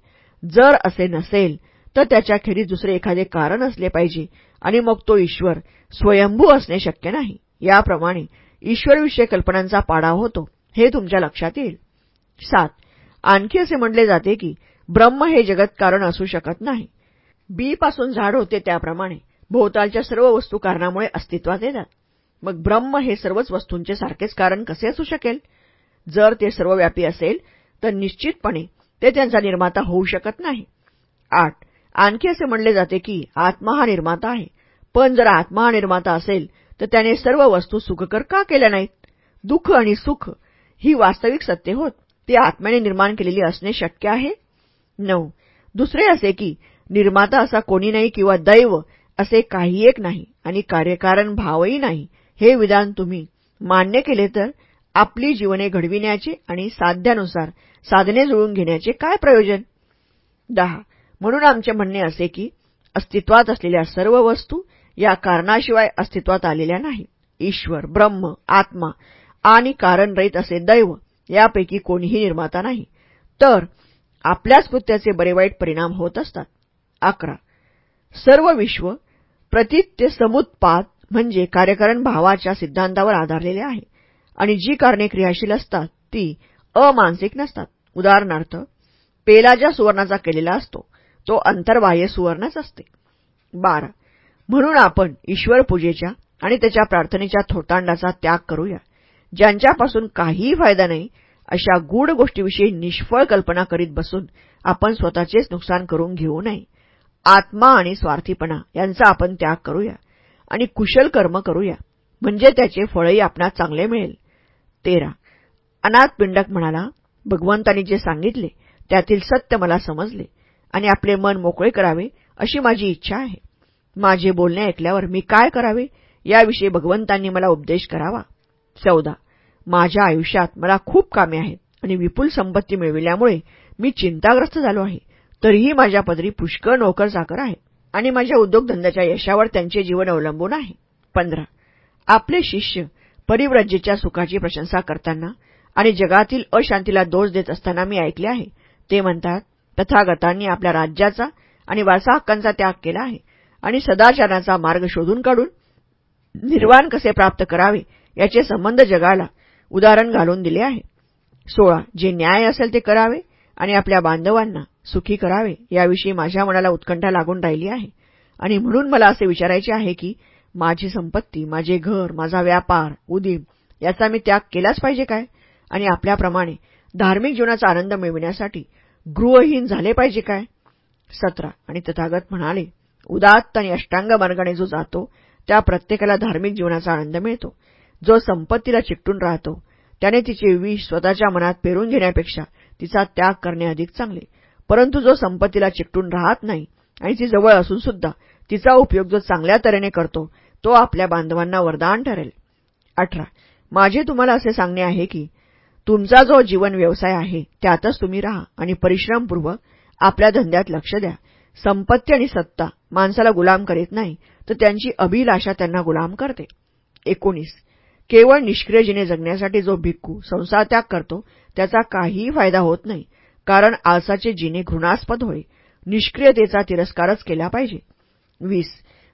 जर असे नसेल तर त्याच्याखेरीज दुसरे एखादे कारण असले पाहिजे आणि मग तो ईश्वर स्वयंभू असणे शक्य नाही. याप्रमाणे ईश्वरविषयी कल्पनांचा पाडाव होतो हे तुमच्या लक्षात येईल. सात. आणखी असे म्हटले जाते की ब्रह्म हे जगत कारण असू शकत नाही. बी पासून झाड होते त्याप्रमाणे. भोवतालच्या सर्व वस्तू कारणामुळे अस्तित्वात येतात. मग ब्रह्म हे सर्वच वस्तूंचे सारखेच कारण कसे असू शकेल? जर ते सर्वव्यापी असेल तर निश्चितपणे ते त्यांचा निर्माता होऊ शकत नाही. आठ. आणखी असे म्हणले जाते की आत्मा हा निर्माता आहे. पण जर आत्मा हा निर्माता असेल तर त्याने सर्व वस्तू सुखकर का केल्या नाहीत? दुःख आणि सुख ही वास्तविक सत्य होत. ती आत्म्याने निर्माण केलेली असणे शक्य आहे? नऊ. दुसरे असे की निर्माता असा कोणी नाही किंवा दैव असे काही एक नाही आणि कार्यकारण भावही नाही. हे विधान तुम्ही मान्य केले तर आपली जीवने घडविण्याचे आणि साध्यानुसार साधने जुळून घेण्याचे काय प्रयोजन? दहा. म्हणून आमचे म्हणणे असे की अस्तित्वात असलेल्या सर्व वस्तू या कारणाशिवाय अस्तित्वात आलेल्या नाही. ईश्वर ब्रह्म आत्मा आणि कारणरहित असे दैव यापैकी कोणीही निर्माता नाही. तर आपल्याच कृत्याचे बरे वाईट परिणाम होत असतात. अकरा. सर्व विश्व प्रतित्य समुत्पाद म्हणजे कार्यकरण भावाच्या सिद्धांतावर आधारलेले आहे. आणि जी कारणे क्रियाशील असतात ती अमानसिक नसतात. उदाहरणार्थ पेला ज्या सुवर्णाचा केलेला असतो. तो अंतर्बाह्य सुवर्णच असते. बारा. म्हणून आपण ईश्वर पूजेच्या आणि त्याच्या प्रार्थनेच्या थोतांडाचा त्याग करूया. ज्यांच्यापासून काहीही फायदा नाही अशा गूढ गोष्टीविषयी निष्फळ कल्पना करीत बसून आपण स्वतःचेच नुकसान करून घेऊ नये. आत्मा आणि स्वार्थीपणा यांचा आपण त्याग करूया आणि कुशल कर्म करूया. म्हणजे त्याचे फळही आपणास चांगले मिळेल. तेरा. अनाथ पिंडक म्हणाला भगवंतांनी जे सांगितले त्यातील सत्य मला समजले आणि आपले मन मोकळे करावे अशी माझी इच्छा आहे. माझे बोलणे ऐकल्यावर मी काय करावे याविषयी भगवंतांनी मला उपदेश करावा. चौदा. माझ्या आयुष्यात मला खूप कामे आहेत आणि विपुल संपत्ती मिळविल्यामुळे मी चिंताग्रस्त झालो आहे. तरीही माझ्या पदरी पुष्कळ नोकर चाकर आहे आणि माझ्या उद्योगधंद्याच्या यशावर त्यांचे जीवन अवलंबून आहे. पंधरा. आपले शिष्य परिव्रज्येच्या सुखाची प्रशंसा करताना आणि जगातील अशांतीला दोष देत असताना मी ऐकले आहे. ते म्हणतात तथागतांनी आपल्या राज्याचा आणि वारसा हक्कांचा त्याग केला आहे आणि सदाचाराचा मार्ग शोधून काढून निर्वाण कसे प्राप्त करावे याचे संबंध जगाला उदाहरण घालून दिले आहे. सोळा. जे न्याय असेल ते करावे आणि आपल्या बांधवांना सुखी करावे याविषयी माझ्या मनाला उत्कंठा लागून राहिली आहे. आणि म्हणून मला असे विचारायचे आहे की माझी संपत्ती माझे घर माझा व्यापार उदीम याचा मी त्याग केलाच पाहिजे काय? आणि आपल्याप्रमाणे धार्मिक जीवनाचा आनंद मिळविण्यासाठी गृहहीन झाले पाहिजे काय? सतरा. आणि तथागत म्हणाले उदात्त आणि अष्टांग मार्गाने जो जातो त्या प्रत्येकाला धार्मिक जीवनाचा आनंद मिळतो. जो संपत्तीला चिकटून राहतो त्याने तिचे विष स्वतःच्या मनात पेरून घेण्यापेक्षा तिचा त्याग करणे अधिक चांगले. परंतु जो संपत्तीला चिकटून राहत नाही आणि ती जवळ असून सुद्धा तिचा उपयोग जो चांगल्या तऱ्हेने करतो तो आपल्या बांधवांना वरदान ठरेल. अठरा. माझे तुम्हाला असे सांगणे आहे की तुमचा जो जीवन व्यवसाय आहे त्यातच तुम्ही राहा आणि परिश्रमपूर्वक आपल्या धंद्यात लक्ष द्या. संपत्ती आणि सत्ता माणसाला गुलाम करीत नाही तर त्यांची अभिलाषा त्यांना गुलाम करते. एकोणीस. केवळ निष्क्रियजीने जगण्यासाठी जो भिक्खू संसारत्याग करतो त्याचा काहीही फायदा होत नाही कारण आळसाचे जिने घृणास्पद होय. निष्क्रियतेचा तिरस्कारच केला पाहिजे. वीस.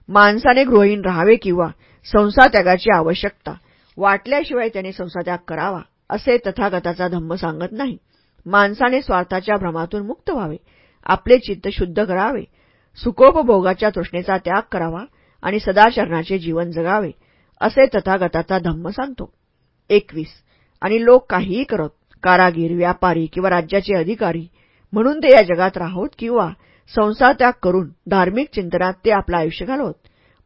माणसाने गृहहीन राहावे किंवा संसारत्यागाची आवश्यकता वाटल्याशिवाय त्याने संसारत्याग करावा असे तथागताचा धम्म सांगत नाही. माणसाने स्वार्थाच्या भ्रमातून मुक्त व्हावे आपले चित्त शुद्ध करावे सुखोपभोगाच्या तृष्णेचा त्याग करावा आणि सदाचरणाचे जीवन जगावे. असे तथागताचा धम्म सांगतो. एकवीस. आणि लोक काहीही करत कारागीर व्यापारी किंवा राज्याचे अधिकारी म्हणून ते या जगात राहोत किंवा संसार त्याग करून धार्मिक चिंतनात ते आपलं आयुष्य घालवत.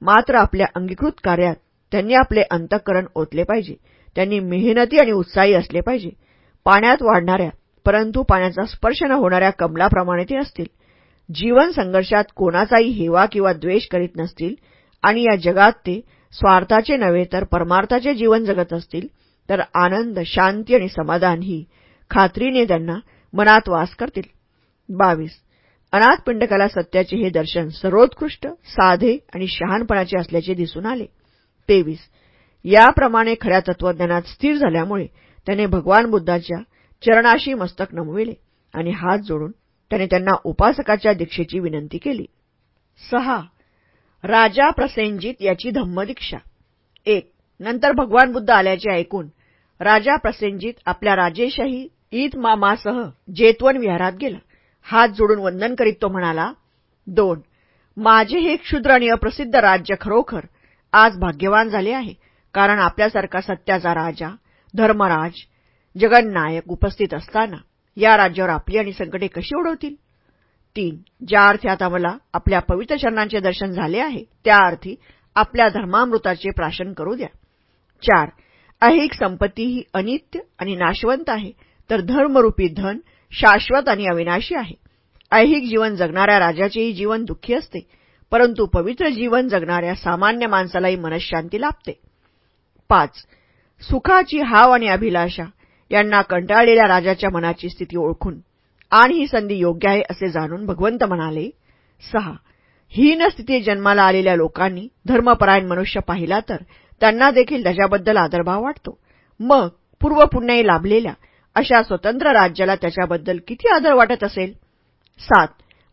मात्र आपल्या अंगीकृत कार्यात त्यांनी आपले अंतःकरण ओतले पाहिजे. त्यांनी मेहनती आणि उत्साही असले पाहिजे. पाण्यात वाढणाऱ्या परंतु पाण्याचा स्पर्श न होणाऱ्या कमलाप्रमाणे ते असतील. जीवन संघर्षात कोणाचाही हेवा किंवा द्वेष करीत नसतील आणि या जगात ते स्वार्थाचे नव्हे तर परमार्थाचे जीवन जगत असतील तर आनंद शांती आणि समाधान ही खात्रीने त्यांना मनात वास करतील. बावीस. अनाथ पिंडकाला सत्याचे हे दर्शन सर्वोत्कृष्ट साधे आणि शहानपणाचे असल्याचे दिसून आले. तेवीस. याप्रमाणे खऱ्या तत्वज्ञानात स्थिर झाल्यामुळे त्याने भगवान बुद्धाच्या चरणाशी मस्तक नमविले आणि हात जोडून त्याने त्यांना उपासकाच्या दीक्षेची विनंती केली. सहा. राजा प्रसेनजित याची धम्मदीक्षा. एक नंतर भगवान बुद्ध आल्याचे ऐकून राजा प्रसेनजित आपल्या राजेशाही ईद मामासह जेतवन विहारात गेला. हात जोडून वंदन करीत तो म्हणाला दोन माझे हे क्षुद्र आणि अप्रसिद्ध राज्य खरोखर आज भाग्यवान झाले आहे कारण आपल्यासारखा सत्याचा राजा धर्मराज जगन्नायक उपस्थित असताना या राज्यावर आपली आणि संकटे कशी ओढवतील? तीन ज्या अर्थी आता मला आपल्या पवित्र चरणांचे दर्शन झाले आहे त्या अर्थी आपल्या धर्मामृताचे प्राशन करू द्या. चार ऐहिक संपत्ती ही अनित्य आणि नाशवंत आहे तर धर्मरूपी धन शाश्वत आणि अविनाशी आहे. ऐहिक जीवन जगणाऱ्या राजाचेही जीवन दुःखी असते परंतु पवित्र जीवन जगणाऱ्या सामान्य माणसालाही मनशांती लाभते. पाच सुखाची हाव आणि अभिलाषा यांना कंटाळलेल्या राजाच्या मनाची स्थिती ओळखून आणि ही संधी योग्य आहे असे जाणून भगवंत म्हणाले सहा हीन स्थितीत जन्माला आलेल्या लोकांनी धर्मपरायण मनुष्य पाहिला तर त्यांना देखील त्याच्याबद्दल आदरभाव वाटतो. मग पूर्व पुण्याही लाभलेल्या अशा स्वतंत्र राज्याला त्याच्याबद्दल किती आदर वाटत असेल? सात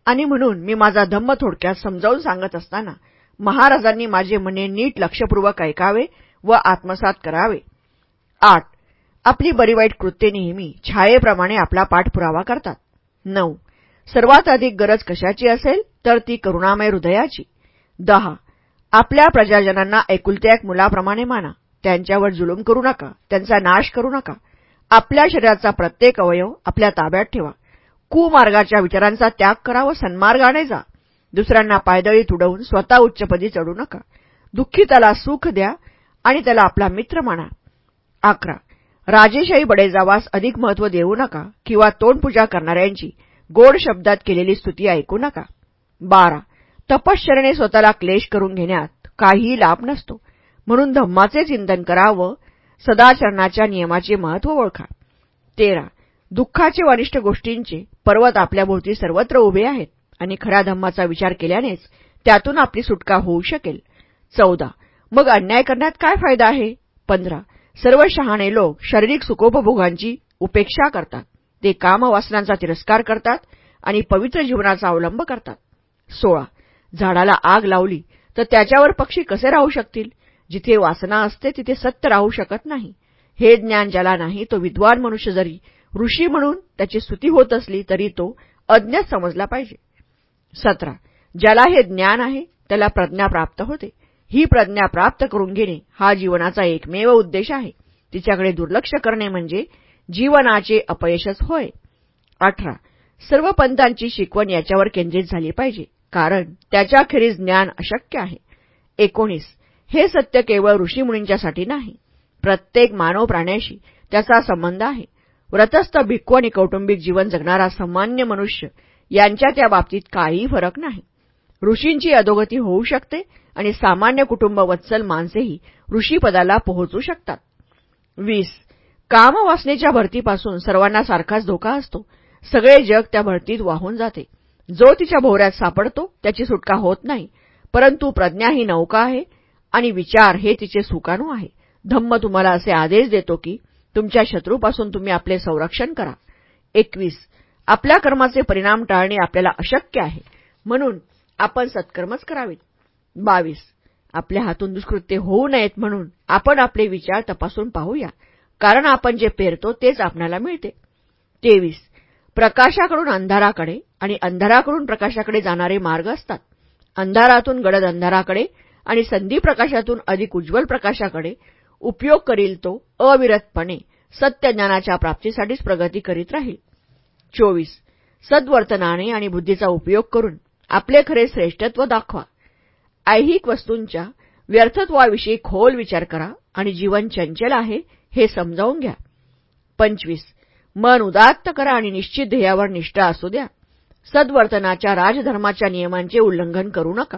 आणि म्हणून मी माझा धम्म थोडक्यात समजावून सांगत असताना महाराजांनी माझे म्हणणे नीट लक्षपूर्वक ऐकावे व आत्मसात करावे. आठ आपली बरी वाईट कृत्ये नेहमी छायेप्रमाणे आपला पाठपुरावा करतात. नऊ. सर्वात अधिक गरज कशाची असेल तर ती करुणामय हृदयाची. दहा. आपल्या प्रजाजनांना एकुलत्या एक मुलाप्रमाणे माना. त्यांच्यावर जुलूम करू नका. त्यांचा नाश करू नका. आपल्या शरीराचा प्रत्येक अवयव आपल्या ताब्यात ठेवा. कुमार्गाच्या विचारांचा त्याग करा व सन्मार्गाने जा. दुसऱ्यांना पायदळी तुडवून स्वतः उच्चपदी चढू नका. दुःखी त्याला सुख द्या आणि त्याला आपला मित्र माना. अकरा. राजेशाही बडेजावास अधिक महत्त्व देऊ नका किंवा तोंडपूजा करणाऱ्यांची गोड शब्दात केलेली स्तुती ऐकू नका. बारा. तपश्चरणे स्वतःला क्लेश करून घेण्यात काहीही लाभ नसतो. म्हणून धम्माचे चिंतन करा व सदाचरणाच्या नियमाचे महत्त्व ओळखा. तेरा. दुःखाचे वरिष्ठ गोष्टींचे पर्वत आपल्याभोवती सर्वत्र उभे आहेत आणि खऱ्या धम्माचा विचार केल्यानेच त्यातून आपली सुटका होऊ शकेल. चौदा. मग अन्याय करण्यात काय फायदा आहे? पंधरा. सर्व शहाणे लोक शारीरिक सुखोपभोगांची उपेक्षा करतात. ते कामवासनांचा तिरस्कार करतात आणि पवित्र जीवनाचा अवलंब करतात. सोळा. झाडाला आग लावली तर त्याच्यावर पक्षी कसे राहू शकतील? जिथे वासना असते तिथे सत्य राहू शकत नाही. हे ज्ञान ज्याला नाही तो विद्वान मनुष्य जरी ऋषी म्हणून त्याची स्तुती होत असली तरी तो अज्ञात समजला पाहिजे. सतरा. ज्याला हे ज्ञान आहे त्याला प्रज्ञा प्राप्त होते. ही प्रज्ञा प्राप्त करून घेणे हा जीवनाचा एकमेव उद्देश आहे. तिच्याकडे दुर्लक्ष करणे म्हणजे जीवनाचे अपयशच होय. अठरा. सर्व पंथांची शिकवण याच्यावर केंद्रित झाली पाहिजे कारण त्याच्याखेरीज ज्ञान अशक्य आहे. एकोणीस. हे सत्य केवळ ऋषीमुनींच्यासाठी नाही प्रत्येक मानव प्राण्याशी त्याचा संबंध आहे. व्रतस्थ भिक्खू आणि कौटुंबिक जीवन जगणारा सामान्य मनुष्य यांच्या त्या बाबतीत काहीही फरक नाही. ऋषींची अधोगती होऊ शकते आणि सामान्य कुटुंब वत्सल माणसेही ऋषीपदाला पोहोचू शकतात. वीस. कामवासनेच्या भरतीपासून सर्वांना सारखाच धोका असतो. सगळे जग त्या भरतीत वाहून जाते. जो तिच्या भोवऱ्यात सापडतो त्याची सुटका होत नाही. परंतु प्रज्ञा ही नौका आहे आणि विचार हे तिचे सुकाणू आहे. धम्म तुम्हाला असे आदेश देतो की तुमच्या शत्रूपासून तुम्ही आपले संरक्षण करा. एकवीस. आपल्या कर्माचे परिणाम टाळणे आपल्याला अशक्य आहे. म्हणून आपण सत्कर्मच करावेत. बावीस. आपल्या हातून दुष्कृत्य होऊ नयेत म्हणून आपण आपले विचार तपासून पाहूया. कारण आपण जे पेरतो तेच आपणाला मिळते. तेवीस. प्रकाशाकडून अंधाराकडे आणि अंधाराकडून प्रकाशाकडे जाणारे मार्ग असतात. अंधारातून गडद अंधाराकडे आणि संधी प्रकाशातून अधिक उज्ज्वल प्रकाशाकडे उपयोग करील तो अविरतपणे सत्यज्ञानाच्या प्राप्तीसाठीच प्रगती करीत राहील. चोवीस. सद्वर्तनाने आणि बुद्धीचा उपयोग करून आपले खरे श्रेष्ठत्व दाखवा. ऐहिक वस्तूंच्या व्यर्थत्वाविषयी खोल विचार करा आणि जीवन चंचल आहे हे समजावून घ्या. पंचवीस. मन उदात्त करा आणि निश्चित ध्येयावर निष्ठा असू द्या. सद्वर्तनाच्या राजधर्माच्या नियमांचे उल्लंघन करू नका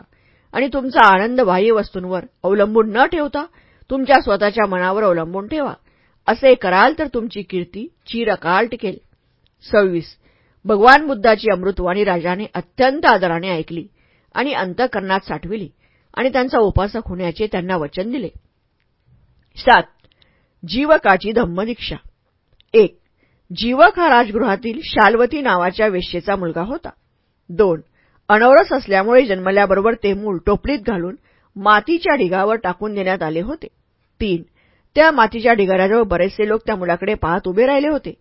आणि तुमचा आनंद बाह्य वस्तूंवर अवलंबून न ठेवता तुमच्या स्वतःच्या मनावर अवलंबून ठेवा. असे कराल तर तुमची कीर्ती चिरकाळ टिकेल. सव्वीस. भगवान बुद्धाची अमृतवाणी राजाने अत्यंत आदराने ऐकली आणि अंतकरणात साठविली. आणि त्यांचा उपासक होण्याचे त्यांना वचन दिले. सात जीवकाची धम्मदीक्षा. एक जीवक हा राजगृहातील शालवती नावाच्या वेश्येचा मुलगा होता. दोन अनवरस असल्यामुळे जन्मल्याबरोबर ते मूल टोपलीत घालून मातीच्या ढिगावर टाकून देण्यात आले होते. तीन त्या मातीच्या ढिगाऱ्याजवळ बरेचसे लोक त्या मुलाकडे पाहत उभे राहिले होते.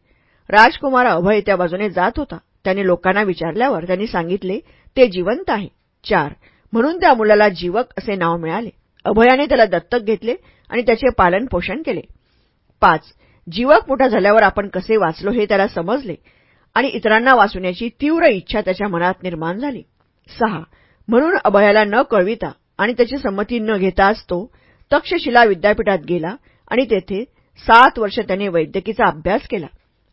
राजकुमार अभय त्या बाजूने जात होता. त्याने लोकांना विचारल्यावर त्यांनी सांगितले ते जिवंत आहे. चार म्हणून त्या मुलाला जीवक असे नाव मिळाले. अभयाने त्याला दत्तक घेतले आणि त्याचे पालन पोषण केले. पाच जीवक मोठा झाल्यावर आपण कसे वाचलो हे त्याला समजले आणि इतरांना वाचवण्याची तीव्र इच्छा त्याच्या मनात निर्माण झाली. सहा म्हणून अभयाला न कळविता आणि त्याची संमती न घेताच तो तक्षशिला विद्यापीठात गेला आणि तेथे सात वर्ष त्याने वैद्यकीचा अभ्यास केला.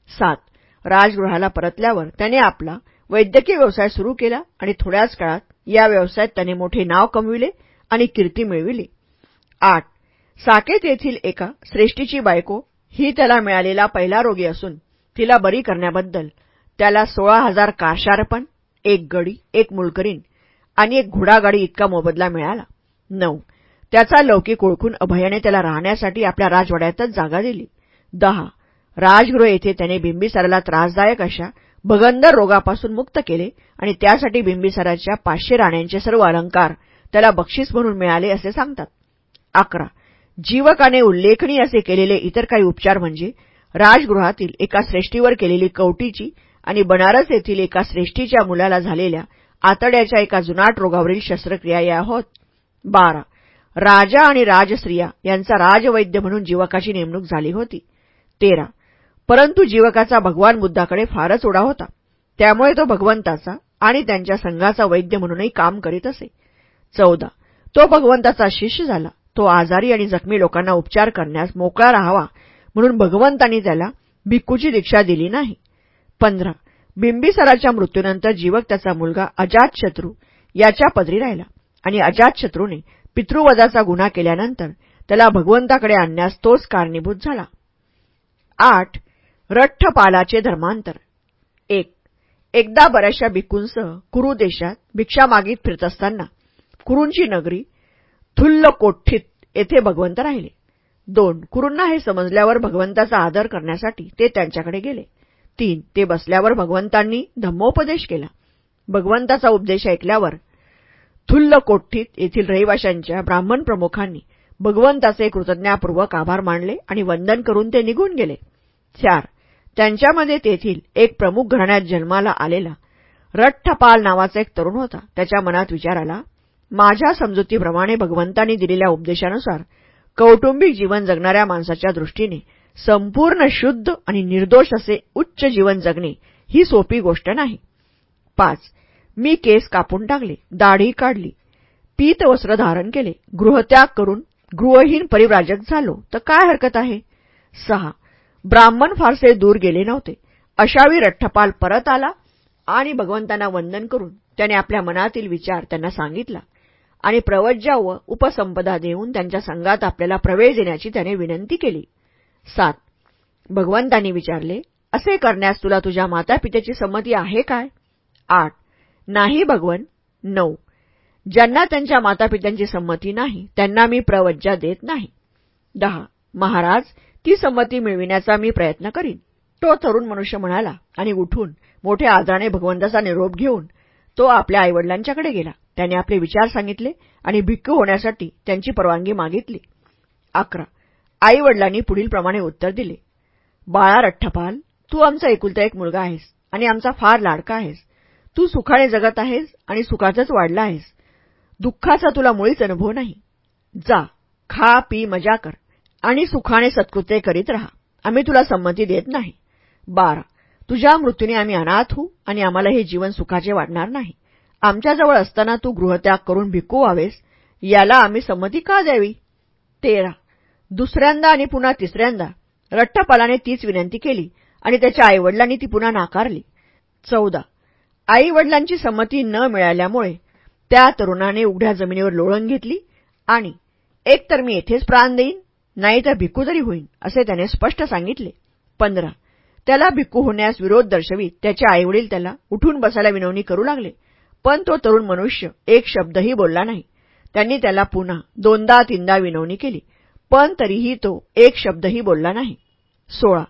सात राजगृहाला परतल्यावर त्याने आपला वैद्यकीय व्यवसाय सुरू केला आणि थोड्याच काळात या व्यवसायात त्याने मोठे नाव कमविले आणि कीर्ती मिळविली. आठ. साकेत येथील एका श्रेष्ठीची बायको ही त्याला मिळालेला पहिला रोगी असून तिला बरी करण्याबद्दल त्याला सोळा हजार कारशारपण एक गडी एक मुलकरीन आणि एक घोडागाडी इतका मोबदला मिळाला. नऊ. त्याचा लौकिक ओळखून अभयाने त्याला राहण्यासाठी आपल्या राजवाड्यातच जागा दिली. दहा. राजगृह येथे त्याने बिंबिसाराला त्रासदायक अशा भगंदर रोगापासून मुक्त केले आणि त्यासाठी बिंबिसाराच्या पाचशे राण्यांचे सर्व अलंकार त्याला बक्षीस म्हणून मिळाले असे सांगतात. अकरा. जीवकाने उल्लेखनीय असे केलेले इतर काही उपचार म्हणजे राजगृहातील एका श्रेष्ठीवर केलेली कवटीची आणि बनारस येथील एका श्रेष्ठीच्या मुलाला झालेल्या आतड्याच्या एका जुनाट रोगावरील शस्त्रक्रिया या होत. बारा. राजा आणि राजस्त्रिया यांचा राजवैद्य म्हणून जीवकाची नेमणूक झाली होती. तेरा. परंतु जीवकाचा भगवान बुद्धाकडे फारच उडा होता. त्यामुळे तो भगवंताचा आणि त्यांच्या संघाचा वैद्य म्हणूनही काम करीत असे. चौदा. तो भगवंताचा शिष्य झाला. तो आजारी आणि जखमी लोकांना उपचार करण्यास मोकळा राहावा म्हणून भगवंतांनी त्याला भिक्कूची दीक्षा दिली नाही. पंधरा. बिंबिसराच्या मृत्यूनंतर जीवक त्याचा मुलगा अजातशत्रू याच्या पदरी राहिला आणि अजातशत्रूने पितृवजाचा गुन्हा केल्यानंतर त्याला भगवंताकडे आणण्यास तोच कारणीभूत झाला. आठ. रठ्ठपालाचे धर्मांतर. एक एकदा बऱ्याचशा भिकूंसह कुरु देशात भिक्षा मागीत फिरत असताना कुरूंची नगरी थुल्लकोठ्ठीत येथे भगवंत राहिले. दोन कुरूंना हे समजल्यावर भगवंताचा आदर करण्यासाठी ते त्यांच्याकडे गेले. तीन ते बसल्यावर भगवंतांनी धम्मोपदेश केला. भगवंताचा उपदेश ऐकल्यावर थुल्लकोठ्ठीत येथील रहिवाशांच्या ब्राह्मण प्रमुखांनी भगवंताचे कृतज्ञापूर्वक आभार मानले आणि वंदन करून ते निघून गेले. चार त्यांच्यामध्ये तेथील एक प्रमुख घराण्यात जन्माला आलेला रठ्ठपाल नावाचा एक तरुण होता. त्याच्या मनात विचार आला माझ्या समजुतीप्रमाणे भगवंतांनी दिलेल्या उपदेशानुसार कौटुंबिक जीवन जगणाऱ्या माणसाच्या दृष्टीने संपूर्ण शुद्ध आणि निर्दोष असे उच्च जीवन जगणे ही सोपी गोष्ट नाही. पाच मी केस कापून टाकले दाढी काढली पीत वस्त्र धारण केले गृहत्याग करून गृहहीन परिव्राजक झालो तर काय हरकत आहे? सहा ब्राह्मण फारसे दूर गेले नव्हते. अशावेळी रठ्ठपाल परत आला आणि भगवंतांना वंदन करून त्याने आपल्या मनातील विचार त्यांना सांगितला आणि प्रवज्या व उपसंपदा देऊन त्यांच्या संघात आपल्याला प्रवेश देण्याची त्याने विनंती केली. सात. भगवंतांनी विचारले असे करण्यास तुला तुझ्या मातापित्याची संमती आहे काय? आठ. नाही भगवन. नऊ. ज्यांना त्यांच्या मातापित्यांची संमती नाही त्यांना मी प्रवज्जा देत नाही. दहा. महाराज ती संमती मिळविण्याचा मी प्रयत्न करीन. तो तरुण मनुष्य म्हणाला आणि उठून मोठ्या आदराने भगवंताचा निरोप घेऊन तो आपल्या आईवडिलांच्याकडे गेला. त्याने आपले विचार सांगितले आणि भिक्खू होण्यासाठी त्यांची परवानगी मागितली. अकरा. आईवडिलांनी पुढीलप्रमाणे उत्तर दिले. बाळा रठ्ठपाल तू आमचा एकुलता एक मुलगा आहेस आणि आमचा फार लाडका आहेस. तू सुखाने जगत आहेस आणि सुखातच वाढला आहेस. दुःखाचा तुला मुळीच अनुभव नाही. जा खा पी मजा कर. आणि सुखाने सत्कृत्य करीत राहा. आम्ही तुला संमती देत नाही. बारा. तुझ्या मृत्यूने आम्ही अनाथ होऊ आणि आम्हाला हे जीवन सुखाचे वाटणार नाही. आमच्याजवळ असताना तू गृहत्याग करून भिकू व्हावेस. याला आम्ही संमती का द्यावी? तेरा. दुसऱ्यांदा आणि पुन्हा तिसऱ्यांदा. रठ्ठपालाने तीच विनंती केली आणि त्याच्या आईवडिलांनी ती पुन्हा नाकारली. चौदा. आईवडिलांची संमती न मिळाल्यामुळे त्या तरुणाने उघड्या जमिनीवर लोळण घेतली आणि एकतर मी येथेच प्राण देईन नाही तर भिक्खू तरी होईन असे त्याने स्पष्ट सांगितले. पंधरा. त्याला भिक्खू होण्यास विरोध दर्शवीत त्याचे आईवडील त्याला उठून बसायला विनवणी करू लागले. पण तो तरुण मनुष्य एक शब्दही बोलला नाही. त्यांनी त्याला पुन्हा दोनदा तीनदा विनवणी केली पण तरीही तो एक शब्दही बोलला नाही. सोळा.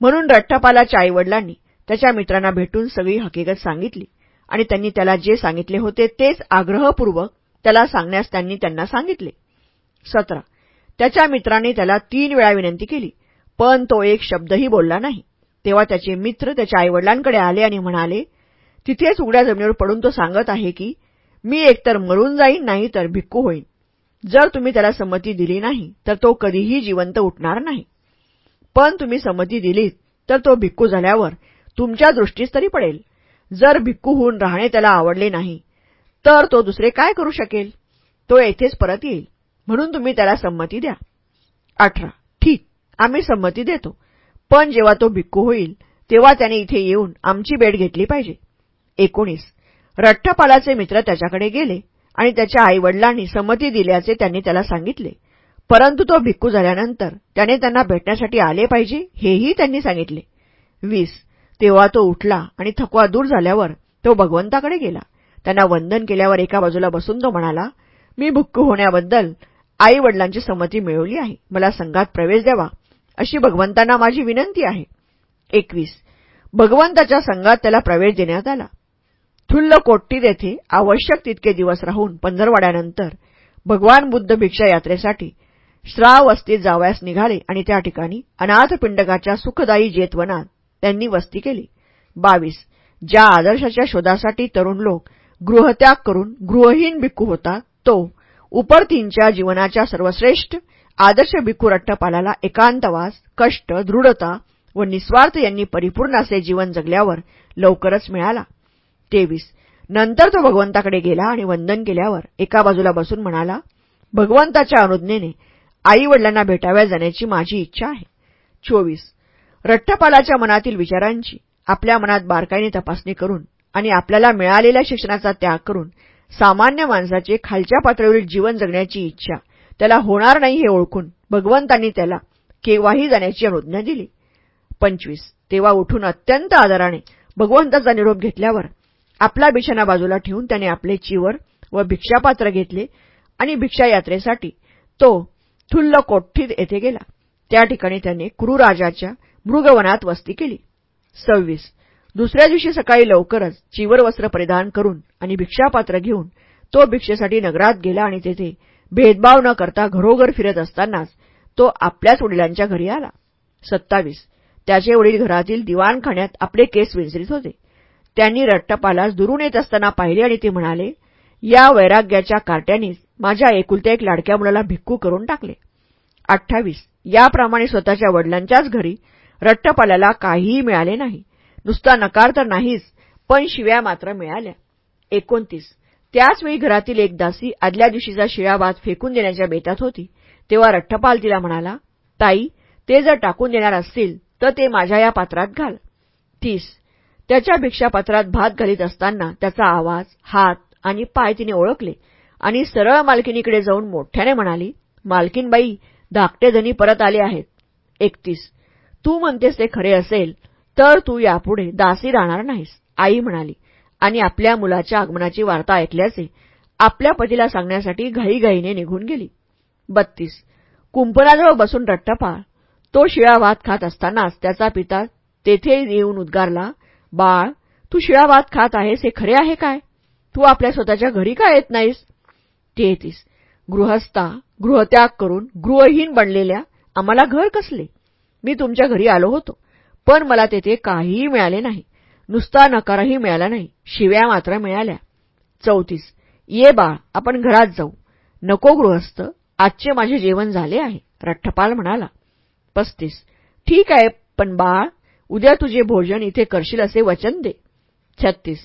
म्हणून रट्टापालाच्या आईवडिलांनी त्याच्या मित्रांना भेटून सगळी हकीकत सांगितली आणि त्यांनी त्याला जे सांगितले होते तेच आग्रहपूर्वक त्याला सांगण्यास त्यांनी त्यांना सांगितले. सतरा. त्याच्या मित्रांनी त्याला तीन वेळा विनंती केली पण तो एक शब्दही बोलला नाही. तेव्हा त्याचे मित्र त्याच्या आईवडिलांकडे आले आणि म्हणाले तिथेच उघड्या जमिनीवर पडून तो सांगत आहे की मी एकतर मरून जाईन नाही तर भिक्कू होईन. जर तुम्ही त्याला संमती दिली नाही तर तो कधीही जिवंत उठणार नाही. पण तुम्ही संमती दिलीत तर तो भिक्कू झाल्यावर तुमच्या दृष्टीस तरी पडेल. जर भिक्कू होऊन राहणे त्याला आवडले नाही तर तो दुसरे काय करू शकेल? तो येथेच परत येईल. म्हणून तुम्ही त्याला संमती द्या. अठरा. ठीक. आम्ही संमती देतो. पण जेव्हा तो भिक्खू होईल तेव्हा त्याने इथे येऊन आमची भेट घेतली पाहिजे. एकोणीस. रठ्ठपालाचे मित्र त्याच्याकडे गेले आणि त्याच्या आईवडिलांनी संमती दिल्याचे त्यांनी त्याला सांगितले. परंतु तो भिक्खू झाल्यानंतर त्याने त्यांना भेटण्यासाठी आले पाहिजे हेही त्यांनी सांगितले. वीस. तेव्हा तो उठला आणि थकवा दूर झाल्यावर तो भगवंताकडे गेला. त्यांना वंदन केल्यावर एका बाजूला बसून तो म्हणाला मी भुक्कू होण्याबद्दल आई वडिलांची संमती मिळवली आहे. मला संघात प्रवेश द्यावा अशी भगवंतांना माझी विनंती आहे. एकवीस. भगवंताच्या संघात त्याला प्रवेश देण्यात आला. थुल्ल कोट्टीत येथे आवश्यक तितके दिवस राहून पंधरवाड्यानंतर भगवान बुद्ध भिक्षा यात्रेसाठी श्रावस्तीत जावयास निघाले आणि त्या ठिकाणी अनाथपिंडकाच्या सुखदायी जेतवनात त्यांनी वस्ती केली. बावीस. ज्या आदर्शाच्या शोधासाठी तरुण लोक गृहत्याग करून गृहहीन भिक्खू होता तो उपरतींच्या जीवनाच्या सर्वश्रेष्ठ आदर्श भिक्खू रट्टपालाला एकांतवास कष्ट दृढता व निस्वार्थ यांनी परिपूर्ण असे जीवन जगल्यावर लवकरच मिळाला. तेवीस. नंतर तो भगवंताकडे गेला आणि वंदन केल्यावर एका बाजूला बसून म्हणाला भगवंताच्या अनुज्ञेने आई वडिलांना भेटाव्या जाण्याची माझी इच्छा आहे. चोवीस. रठ्ठपालाच्या मनातील विचारांची आपल्या मनात बारकाईने तपासणी करून आणि आपल्याला मिळालेल्या शिक्षणाचा त्याग करून सामान्य माणसाचे खालच्या पातळीवरील जीवन जगण्याची इच्छा. त्याला होणार नाही हे ओळखून भगवंतांनी त्याला केव्हाही जाण्याची अनुज्ञा दिली. पंचवीस. तेव्हा उठून अत्यंत आदराने भगवंताचा निरोप घेतल्यावर आपला बिछाना बाजूला ठेवून त्याने आपले चिवर व भिक्षापात्र घेतले आणि भिक्षा यात्रेसाठी तो थुल्ल कोठ्ठीत येथे गेला. त्या ठिकाणी त्याने कुरुराजाच्या मृगवनात वस्ती केली. सव्वीस. दुसऱ्या दिवशी सकाळी लवकरच चिवर वस्त्र परिधान करून आणि भिक्षापात्र घेऊन तो भिक्षेसाठी नगरात गेला आणि तेथे भेदभाव न करता घरोघर फिरत असतानाच तो आपल्याच वडिलांच्या घरी आला. सत्तावीस. त्याचे वडील घरातील दिवाणखाण्यात आपले केस विंचरीत होते. त्यांनी रट्टपालास दुरून येत असताना पाहिले आणि ते म्हणाले या वैराग्याच्या कार्ट्यानीच माझ्या एकुलत्या एक लाडक्या मुलाला भिक्खू करून टाकले. अठ्ठावीस. याप्रमाणे स्वतःच्या वडिलांच्याच घरी रट्टपाल्याला काहीही मिळाले नाही. नुसता नकार तर नाहीच पण शिव्या मात्र मिळाल्या. एकोणतीस. त्याचवेळी घरातील एक दासी आदल्या दिवशीचा शिळाभात फेकून देण्याच्या बेतात होती. तेव्हा रठ्ठपाल तिला म्हणाला ताई ते जर टाकून देणार असतील तर ते माझ्या या पात्रात घाल. तीस. त्याच्या भिक्षापात्रात भात घालीत असताना त्याचा आवाज हात आणि पाय तिने ओळखले आणि सरळ मालकिनीकडे जाऊन मोठ्याने म्हणाली मालकीनबाई धाकटे धनी परत आले आहेत. एकतीस. तू म्हणतेस ते खरे असेल तर तू यापुढे दासी राहणार नाहीस. आई म्हणाली. आणि आपल्या मुलाच्या आगमनाची वार्ता ऐकल्याचे आपल्या पतीला सांगण्यासाठी घाईघाईने निघून गेली. बत्तीस. कुंपणाजवळ बसून रट्टपा तो शिळा भात खात असतानाच त्याचा पिता तेथे येऊन उद्गारला बाळ तू शिळा भात खात आहेस हे खरे आहे काय? तू आपल्या स्वतःच्या घरी का येत नाहीस? तेहतीस. गृहस्था गृहत्याग करून गृहहीन बनलेल्या आम्हाला घर कसले? मी तुमच्या घरी आलो होतो. पण मला तेथे काहीही मिळाले नाही. नुसता नकारही मिळाला नाही. शिव्या मात्र मिळाल्या. चौतीस. ये बाळ आपण घरात जाऊ. नको गृहस्थ आजचे माझे जेवण झाले आहे. रठ्ठपाल म्हणाला. पस्तीस. ठीक आहे पण बाळ उद्या तुझे भोजन इथे करशील असे वचन दे. छत्तीस.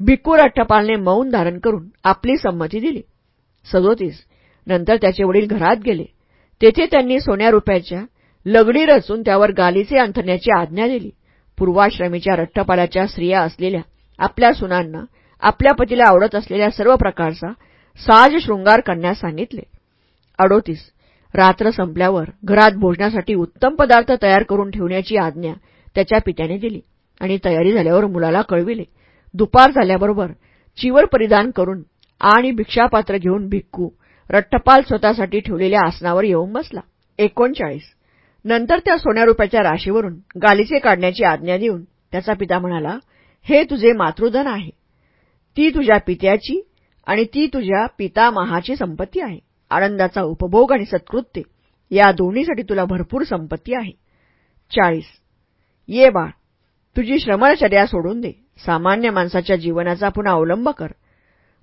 भिकू रठ्ठपालने मौन धारण करून आपली संमती दिली. सदोतीस. नंतर त्याचे वडील घरात गेले. तेथे त्यांनी सोन्या रुपयाच्या लगडी रचून त्यावर गालीचे अंथरण्याची आज्ञा दिली. पूर्वाश्रमीच्या रठ्ठपालाच्या स्त्रिया असलेल्या आपल्या सुनांना आपल्या पतीला आवडत असलेल्या सर्व प्रकारचा साज शृंगार करण्यास सांगितले. अडोतीस रात्र संपल्यावर घरात भोजनासाठी उत्तम पदार्थ तयार करून ठेवण्याची आज्ञा त्याच्या पित्याने दिली आणि तयारी झाल्यावर मुलाला कळविले. दुपार झाल्याबरोबर चिवर परिधान करून आणि भिक्षापात्र घेऊन भिक्कू रट्टपाल स्वतःसाठी ठेवलेल्या आसनावर येऊन बसला. एकोणचाळीस नंतर त्या सोन्या रुपयाच्या राशीवरून गालिचे काढण्याची आज्ञा देऊन त्याचा पिता म्हणाला हे तुझे मातृधन आहे. ती तुझ्या पित्याची आणि ती तुझ्या पितामहाची संपत्ती आहे. आनंदाचा उपभोग आणि सत्कृत्य या दोन्हीसाठी तुला भरपूर संपत्ती आहे. चाळीस. ये बाळ तुझी श्रमणचर्या सोडून दे. सामान्य माणसाच्या जीवनाचा पुन्हा अवलंब कर.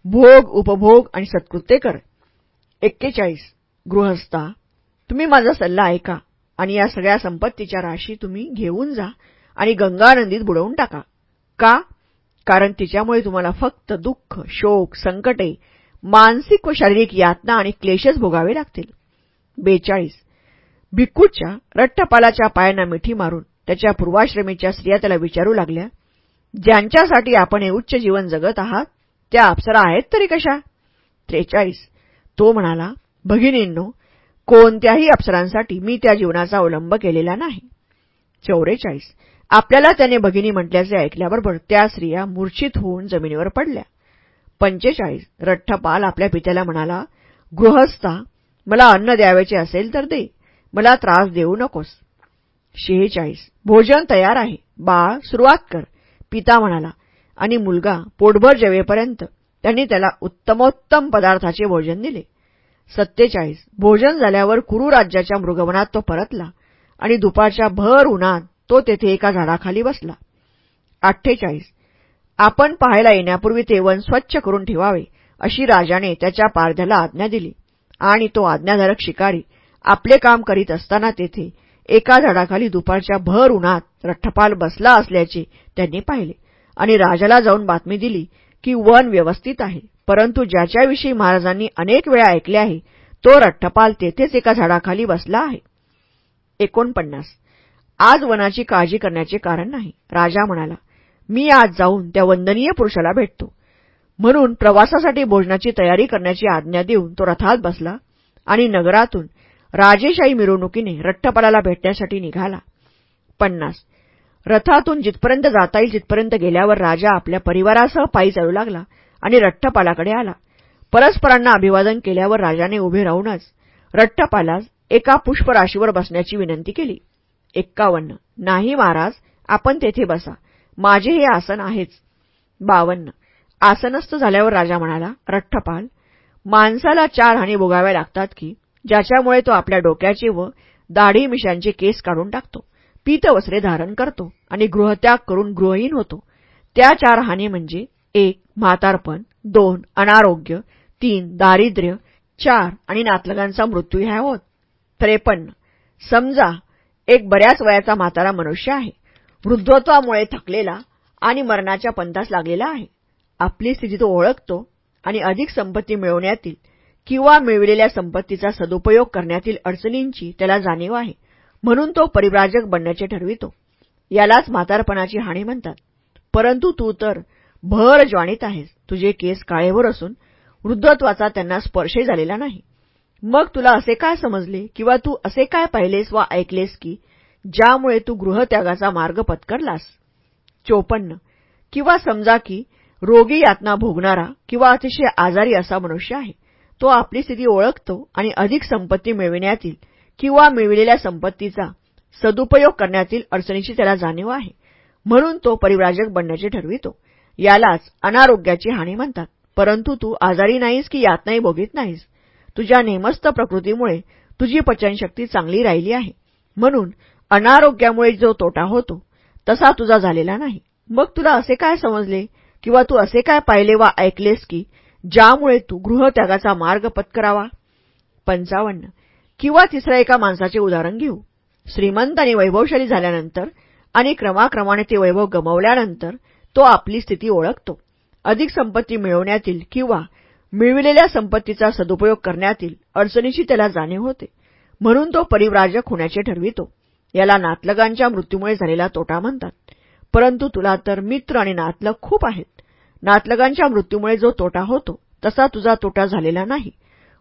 भोग उपभोग आणि सत्कृत्य कर. एक्केचाळीस. गृहस्था तुम्ही माझा सल्ला ऐका. आणि या सगळ्या संपत्तीच्या राशी तुम्ही घेऊन जा आणि गंगा नदीत बुडवून टाका. का? कारण तिच्यामुळे तुम्हाला फक्त दुःख शोक संकटे मानसिक व शारीरिक यातना आणि क्लेशच भोगावे लागतील. बेचाळीस. भिक्खूच्या रट्टपालाच्या पायांना मिठी मारून त्याच्या पूर्वाश्रमीच्या स्त्रिया त्याला विचारू लागल्या ज्यांच्यासाठी आपण हे उच्च जीवन जगत आहात त्या अप्सरा आहेत तरी कशा? त्रेचाळीस. तो म्हणाला भगिनींनो कोणत्याही अप्सरांसाठी मी त्या जीवनाचा अवलंब केलेला नाही. चौवेचाळीस आपल्याला त्याने भगिनी म्हटल्याचे ऐकल्याबरोबर त्या स्त्रिया मूर्छित होऊन जमिनीवर पडल्या. पंचेचाळीस. रठ्ठपाल आपल्या पित्याला म्हणाला गृहस्था मला अन्न द्यावेचे असेल तर दे. मला त्रास देऊ नकोस. शेहेचाळीस. भोजन तयार आहे. बाळ सुरुवात कर. पिता म्हणाला आणि मुलगा पोटभर जेवेपर्यंत. त्यांनी त्याला उत्तमोत्तम पदार्थाचे भोजन दिले. सत्तेचाळीस. भोजन झाल्यावर कुरु राज्याच्या मृगवनात तो परतला आणि दुपारच्या भर उन्हात तो तेथे एका झाडाखाली बसला. अठ्ठेचाळीस. आपण पाहायला येण्यापूर्वी ते वन स्वच्छ करून ठेवावे अशी राजाने त्याच्या पारध्याला आज्ञा दिली. आणि तो आज्ञाधारक शिकारी आपले काम करीत असताना तेथे एका झाडाखाली दुपारच्या भर उन्हात रठ्ठपाल बसला असल्याचे त्यांनी पाहिले. आणि राजाला जाऊन बातमी दिली की वन व्यवस्थित आहे. परंतु ज्याच्याविषयी महाराजांनी अनेक वेळा ऐकले आहे तो रठ्ठपाल तेथेच एका झाडाखाली बसला आहे. एकोणपन्नास. आज वनाची काळजी करण्याचे कारण नाही. राजा म्हणाला मी आज जाऊन त्या वंदनीय पुरुषाला भेटतो. म्हणून प्रवासासाठी भोजनाची तयारी करण्याची आज्ञा देऊन तो रथात बसला आणि नगरातून राजेशाही मिरवणुकीने रठ्ठपालाला भेटण्यासाठी निघाला. पन्नास. रथातून जिथपर्यंत जाता येईल तिथपर्यंत गेल्यावर राजा आपल्या परिवारासह पायी चालू लागला. आणि रठ्ठपालाकडे आला. परस्परांना अभिवादन केल्यावर राजाने उभे राहूनच रठ्ठपालास एका पुष्पराशीवर बसण्याची विनंती केली. एक्कावन्न. नाही महाराज आपण तेथे बसा. माझे हे आसन आहेच. बावन्न. आसनस्थ झाल्यावर राजा म्हणाला रठ्ठपाल माणसाला चार हानी भोगाव्या लागतात की ज्याच्यामुळे तो आपल्या डोक्याचे व दाढी मिशांचे केस काढून टाकतो पीतवस्त्रे धारण करतो आणि गृहत्याग करून गृहहीन होतो. त्या चार हानी म्हणजे एक म्हातारपण दोन अनारोग्य तीन दारिद्र्य चार आणि नातलगांचा मृत्यू ह्या होत. त्रेपन्न. समजा एक बऱ्याच वयाचा म्हातारा मनुष्य आहे. वृद्धत्वामुळे थकलेला आणि मरणाच्या पंथास लागलेला आहे. आपली स्थिती तो ओळखतो आणि अधिक संपत्ती मिळवण्यातील किंवा मिळविलेल्या संपत्तीचा सदुपयोग करण्यातील अडचणींची त्याला जाणीव आहे. म्हणून तो परिव्राजक बनण्याचे ठरवितो. यालाच म्हातारपणाची हानी म्हणतात. परंतु तू तर भर ज्वाणीत आहेस. तुझे केस काळेवर असून वृद्धत्वाचा त्यांना स्पर्शही झालेला नाही. मग तुला असे काय समजले किंवा तू असे काय पाहिलेस वा ऐकलेस की ज्यामुळे तू गृहत्यागाचा मार्ग पत्करलास? चोपन्न. किंवा समजा की रोगी यातना भोगणारा किंवा अतिशय आजारी असा मनुष्य आहे. तो आपली स्थिती ओळखतो आणि अधिक संपत्ती मिळविण्यातील किंवा मिळविलेल्या संपत्तीचा सदुपयोग करण्यातील अडचणीची त्याला जाणीव आहे. म्हणून तो परिव्राजक बनण्याचे ठरवितो. यालाच अनारोग्याची हानी म्हणतात. परंतु तू आजारी नाहीस की यातनाही भोगीत नाहीस. तुझ्या नेमस्त प्रकृतीमुळे तुझी पचनशक्ती चांगली राहिली आहे. म्हणून अनारोग्यामुळे जो तोटा होतो तसा तुझा झालेला नाही. मग तुला असे काय समजले? किंवा तू असे काय पाहिले वा ऐकलेस की ज्यामुळे तू गृहत्यागाचा मार्ग पत्करावा? पंचावन्न. किंवा तिसऱ्या एका माणसाचे उदाहरण घेऊ. श्रीमंत आणि वैभवशाली झाल्यानंतर आणि क्रमाक्रमाने ते वैभव गमावल्यानंतर तो आपली स्थिती ओळखतो. अधिक संपत्ती मिळवण्यातील किंवा मिळविलेल्या संपत्तीचा सदुपयोग करण्यातील अडचणीची त्याला जाणीव होते. म्हणून तो परिव्राजक होण्याचे ठरवितो. याला नातलगांच्या मृत्यूमुळे झालेला तोटा म्हणतात. परंतु तुला तर मित्र आणि नातलग खूप आहेत. नातलगांच्या मृत्यूमुळे जो तोटा होतो तसा तुझा तोटा झालेला नाही.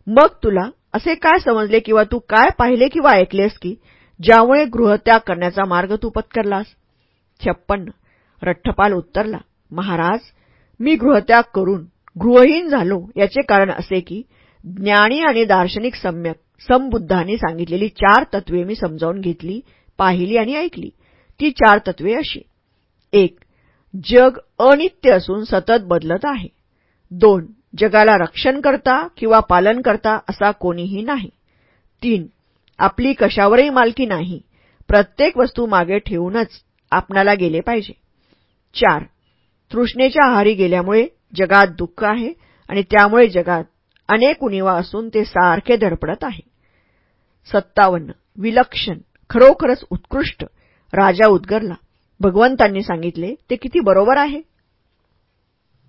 मग तुला असे काय समजले किंवा तू काय पाहिले किंवा ऐकलेस की ज्यामुळे गृहत्याग करण्याचा मार्ग तू पत्करलास? छप्पन्न. रठ्ठपाल उत्तरला महाराज मी गृहत्याग करून गृहहीन झालो याचे कारण असे की ज्ञानी आणि दार्शनिक सम्यक समबुद्धाने सांगितलेली चार तत्वे मी समजावून घेतली पाहिली आणि ऐकली. ती चार तत्वे अशी. एक जग अनित्य असून सतत बदलत आहे. दोन जगाला रक्षण करता किंवा पालन करता असा कोणीही नाही. तीन आपली कशावरही मालकी नाही. प्रत्येक वस्तू मागे ठेवूनच आपणाला गेले पाहिजे. चार. तृष्णेच्या आहारी गेल्यामुळे जगात दुःख आहे आणि त्यामुळे जगात अनेक उणीवा असून ते सारखे धडपडत आहे. सत्तावन्न. विलक्षण. खरोखरच उत्कृष्ट. राजा उद्गरला. भगवंतांनी सांगितले ते किती बरोबर आहे.